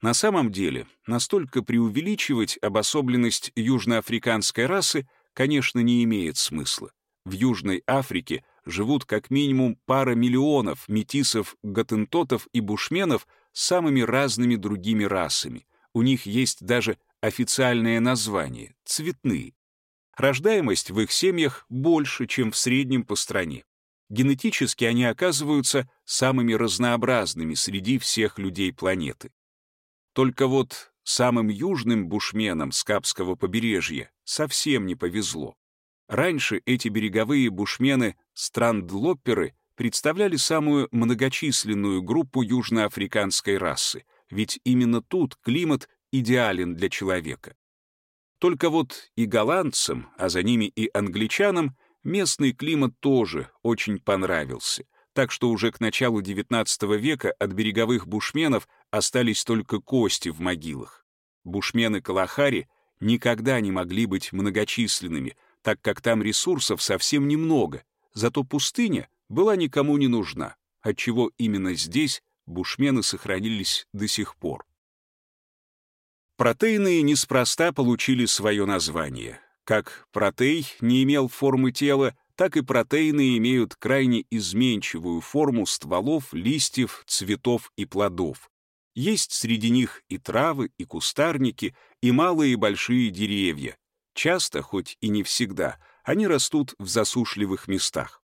Speaker 1: На самом деле, настолько преувеличивать обособленность южноафриканской расы, конечно, не имеет смысла. В Южной Африке — живут как минимум пара миллионов метисов, готентотов и бушменов с самыми разными другими расами. У них есть даже официальное название — цветные. Рождаемость в их семьях больше, чем в среднем по стране. Генетически они оказываются самыми разнообразными среди всех людей планеты. Только вот самым южным бушменам Скапского побережья совсем не повезло. Раньше эти береговые бушмены страндлопперы представляли самую многочисленную группу южноафриканской расы, ведь именно тут климат идеален для человека. Только вот и голландцам, а за ними и англичанам, местный климат тоже очень понравился, так что уже к началу XIX века от береговых бушменов остались только кости в могилах. бушмены Калахари никогда не могли быть многочисленными, так как там ресурсов совсем немного, зато пустыня была никому не нужна, отчего именно здесь бушмены сохранились до сих пор. Протеины неспроста получили свое название. Как протей не имел формы тела, так и протеины имеют крайне изменчивую форму стволов, листьев, цветов и плодов. Есть среди них и травы, и кустарники, и малые и большие деревья. Часто, хоть и не всегда, они растут в засушливых местах.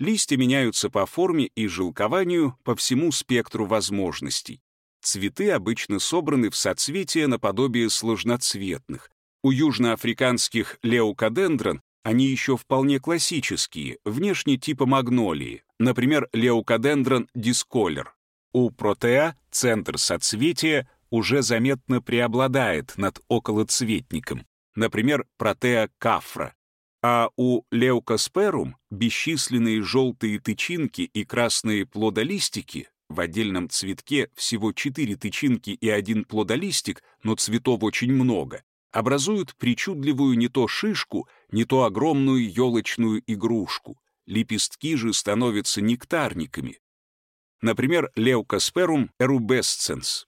Speaker 1: Листья меняются по форме и жилкованию по всему спектру возможностей. Цветы обычно собраны в соцветия наподобие сложноцветных. У южноафриканских леукодендрон они еще вполне классические, внешне типа магнолии, например, леукодендрон дисколер. У протеа центр соцветия уже заметно преобладает над околоцветником, например, протеа кафра. А у леукосперум бесчисленные желтые тычинки и красные плодолистики в отдельном цветке всего четыре тычинки и один плодолистик, но цветов очень много, образуют причудливую не то шишку, не то огромную елочную игрушку. Лепестки же становятся нектарниками. Например, Leucosperum erubescens.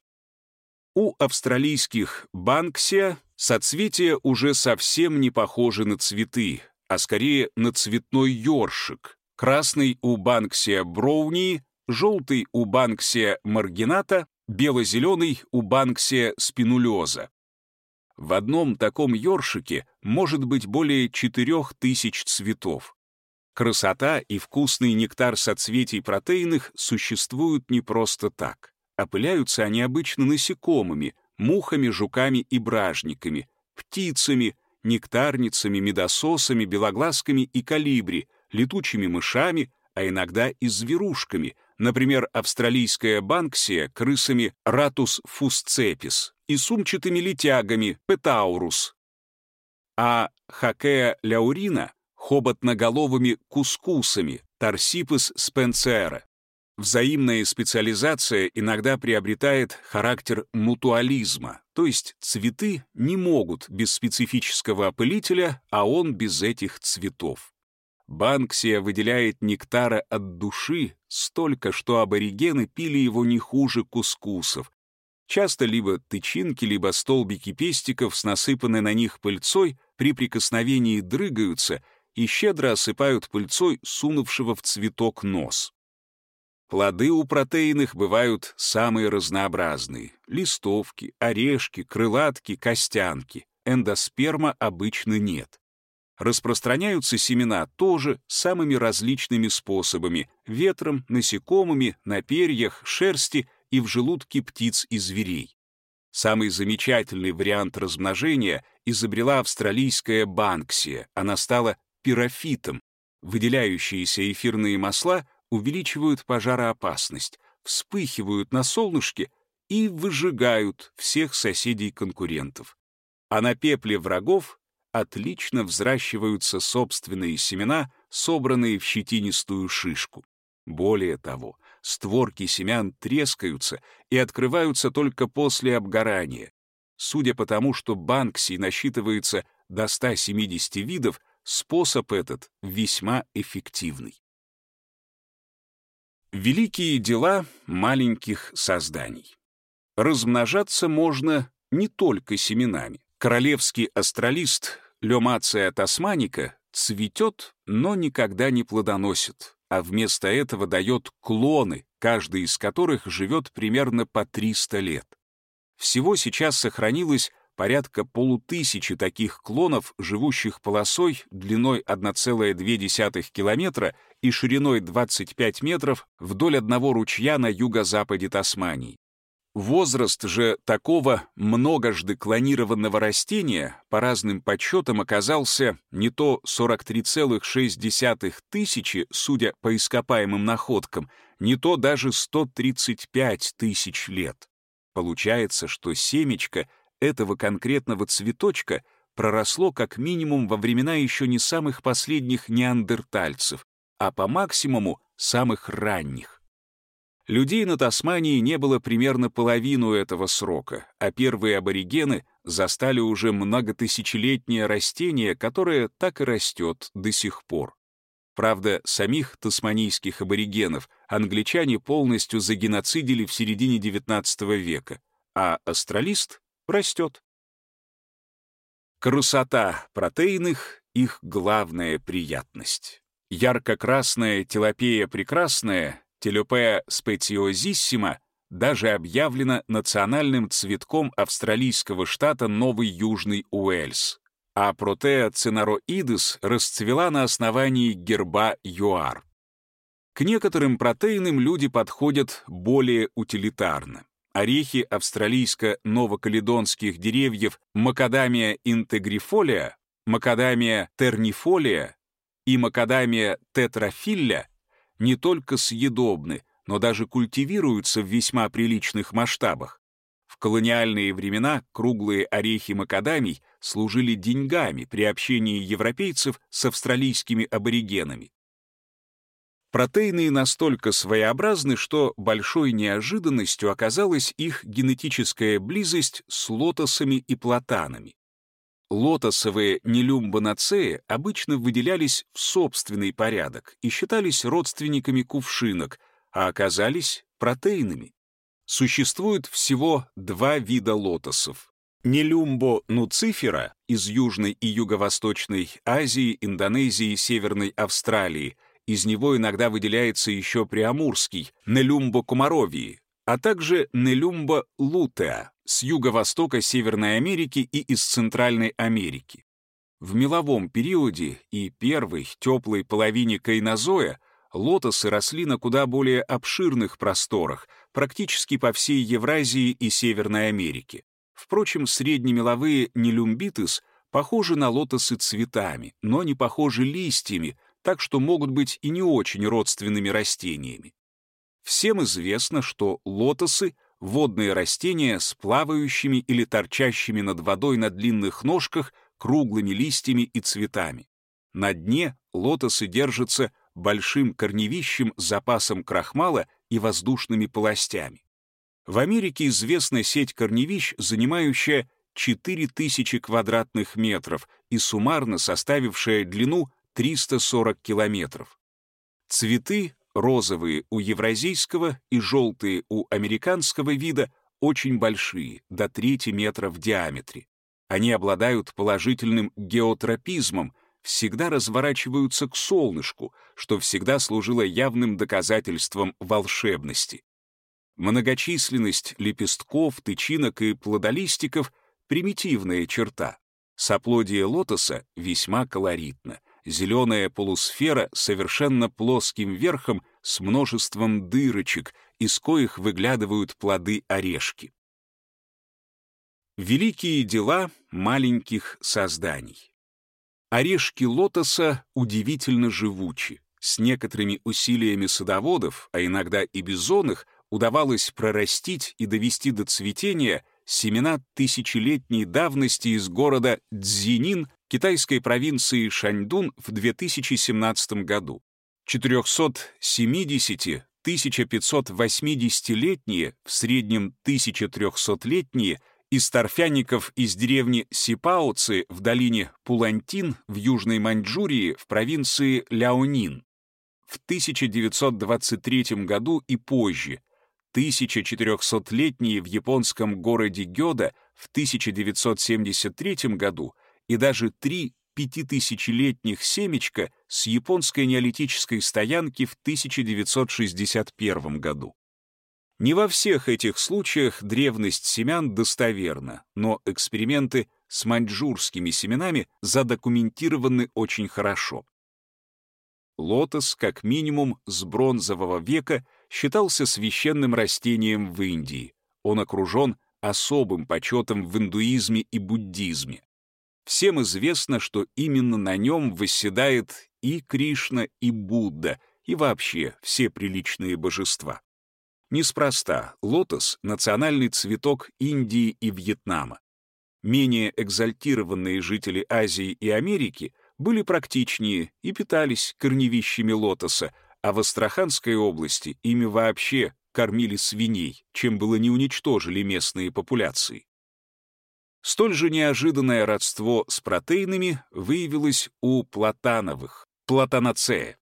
Speaker 1: У австралийских банксия соцветия уже совсем не похожи на цветы, а скорее на цветной ёршик. Красный у банксия броуни, желтый у банксия маргината, бело-зеленый у банксия спинулеза. В одном таком ёршике может быть более 4000 цветов. Красота и вкусный нектар соцветий протеинных существуют не просто так. Опыляются они обычно насекомыми, мухами, жуками и бражниками, птицами, нектарницами, медососами, белоглазками и калибри, летучими мышами, а иногда и зверушками, например, австралийская банксия крысами ратус фусцепис и сумчатыми летягами петаурус. А хакея ляурина — хоботноголовыми кускусами торсипус спенцера. Взаимная специализация иногда приобретает характер мутуализма, то есть цветы не могут без специфического опылителя, а он без этих цветов. Банксия выделяет нектара от души столько, что аборигены пили его не хуже кускусов. Часто либо тычинки, либо столбики пестиков с насыпанной на них пыльцой при прикосновении дрыгаются и щедро осыпают пыльцой сунувшего в цветок нос. Плоды у протеиных бывают самые разнообразные — листовки, орешки, крылатки, костянки. Эндосперма обычно нет. Распространяются семена тоже самыми различными способами — ветром, насекомыми, на перьях, шерсти и в желудке птиц и зверей. Самый замечательный вариант размножения изобрела австралийская банксия. Она стала пирофитом. Выделяющиеся эфирные масла увеличивают пожароопасность, вспыхивают на солнышке и выжигают всех соседей-конкурентов. А на пепле врагов отлично взращиваются собственные семена, собранные в щетинистую шишку. Более того, створки семян трескаются и открываются только после обгорания. Судя по тому, что банксий насчитывается до 170 видов, способ этот весьма эффективный. Великие дела маленьких созданий. Размножаться можно не только семенами. Королевский астралист Лемация тасманика цветет, но никогда не плодоносит, а вместо этого дает клоны, каждый из которых живет примерно по 300 лет. Всего сейчас сохранилось порядка полутысячи таких клонов, живущих полосой длиной 1,2 километра и шириной 25 метров вдоль одного ручья на юго-западе Тасмании. Возраст же такого многожды клонированного растения по разным подсчетам оказался не то 43,6 тысячи, судя по ископаемым находкам, не то даже 135 тысяч лет. Получается, что семечко этого конкретного цветочка проросло как минимум во времена еще не самых последних неандертальцев, а по максимуму самых ранних. Людей на Тасмании не было примерно половину этого срока, а первые аборигены застали уже многотысячелетнее растение, которое так и растет до сих пор. Правда, самих тасманийских аборигенов англичане полностью загеноцидили в середине XIX века, а астралист растет. Красота протеиных — их главная приятность. Ярко-красная телопея прекрасная Телюпея специозиссима даже объявлена национальным цветком австралийского штата Новый Южный Уэльс, а Протеа ценароидес расцвела на основании герба ЮАР. К некоторым протеинам люди подходят более утилитарно. Орехи австралийско-новокаледонских деревьев Макадамия интегрифолия, Макадамия тернифолия и Макадамия тетрафилля не только съедобны, но даже культивируются в весьма приличных масштабах. В колониальные времена круглые орехи макадамий служили деньгами при общении европейцев с австралийскими аборигенами. Протеины настолько своеобразны, что большой неожиданностью оказалась их генетическая близость с лотосами и платанами. Лотосовые нелюмбонацеи обычно выделялись в собственный порядок и считались родственниками кувшинок, а оказались протеинами. Существует всего два вида лотосов. Нелюмбо нуцифера из Южной и Юго-Восточной Азии, Индонезии и Северной Австралии. Из него иногда выделяется еще приамурский, Нелюмбо кумаровии, а также Нелюмба лутеа с юго-востока Северной Америки и из Центральной Америки. В меловом периоде и первой теплой половине кайнозоя лотосы росли на куда более обширных просторах, практически по всей Евразии и Северной Америке. Впрочем, среднемеловые нелюмбитыс похожи на лотосы цветами, но не похожи листьями, так что могут быть и не очень родственными растениями. Всем известно, что лотосы — водные растения с плавающими или торчащими над водой на длинных ножках, круглыми листьями и цветами. На дне лотосы держатся большим корневищем запасом крахмала и воздушными полостями. В Америке известна сеть корневищ, занимающая 4000 квадратных метров и суммарно составившая длину 340 километров. Цветы Розовые у евразийского и желтые у американского вида очень большие, до трети метра в диаметре. Они обладают положительным геотропизмом, всегда разворачиваются к солнышку, что всегда служило явным доказательством волшебности. Многочисленность лепестков, тычинок и плодолистиков — примитивная черта. Соплодие лотоса весьма колоритно — зеленая полусфера совершенно плоским верхом с множеством дырочек, из коих выглядывают плоды-орешки. Великие дела маленьких созданий. Орешки лотоса удивительно живучи. С некоторыми усилиями садоводов, а иногда и бизонных, удавалось прорастить и довести до цветения семена тысячелетней давности из города Цзинин китайской провинции Шаньдун в 2017 году. 470-1580-летние, в среднем 1300-летние, из торфяников из деревни Сипаоци в долине Пулантин в Южной Маньчжурии в провинции Ляонин. В 1923 году и позже 1400-летние в японском городе Гёда в 1973 году и даже три пятитысячелетних семечка с японской неолитической стоянки в 1961 году. Не во всех этих случаях древность семян достоверна, но эксперименты с маньчжурскими семенами задокументированы очень хорошо. Лотос, как минимум, с бронзового века считался священным растением в Индии. Он окружен особым почетом в индуизме и буддизме. Всем известно, что именно на нем восседает и Кришна, и Будда, и вообще все приличные божества. Неспроста лотос — национальный цветок Индии и Вьетнама. Менее экзальтированные жители Азии и Америки были практичнее и питались корневищами лотоса, а в Астраханской области ими вообще кормили свиней, чем было не уничтожили местные популяции. Столь же неожиданное родство с протеинами выявилось у платановых, платаноцея.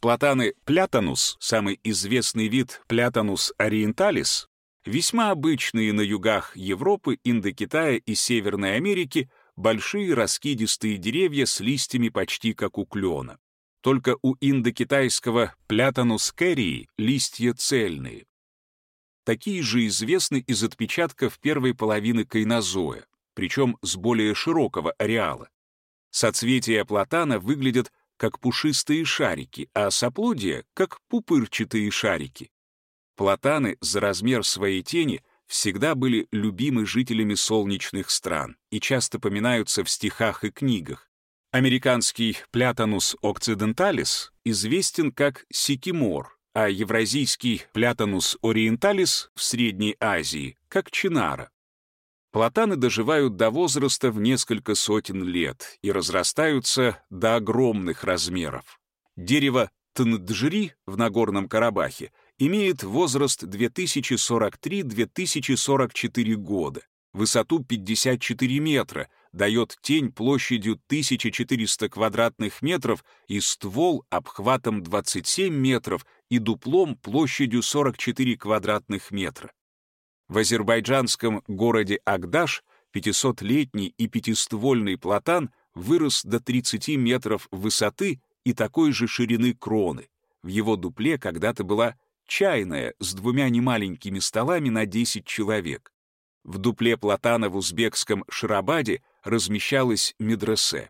Speaker 1: Платаны плятанус, самый известный вид плятанус ориенталис, весьма обычные на югах Европы, Индокитая и Северной Америки, большие раскидистые деревья с листьями почти как у клена. Только у индокитайского плятанус керии листья цельные. Такие же известны из отпечатков первой половины кайнозоя, причем с более широкого ареала. Соцветия платана выглядят как пушистые шарики, а соплодия — как пупырчатые шарики. Платаны за размер своей тени всегда были любимы жителями солнечных стран и часто поминаются в стихах и книгах. Американский Плятанус occidentalis известен как сикимор, а евразийский Плятанус orientalis в Средней Азии как чинара. Платаны доживают до возраста в несколько сотен лет и разрастаются до огромных размеров. Дерево Тнджри в Нагорном Карабахе имеет возраст 2043-2044 года, высоту 54 метра, дает тень площадью 1400 квадратных метров и ствол обхватом 27 метров и дуплом площадью 44 квадратных метра. В азербайджанском городе Агдаш 500-летний и пятиствольный платан вырос до 30 метров высоты и такой же ширины кроны. В его дупле когда-то была чайная с двумя немаленькими столами на 10 человек. В дупле платана в узбекском Шарабаде размещалась медресе.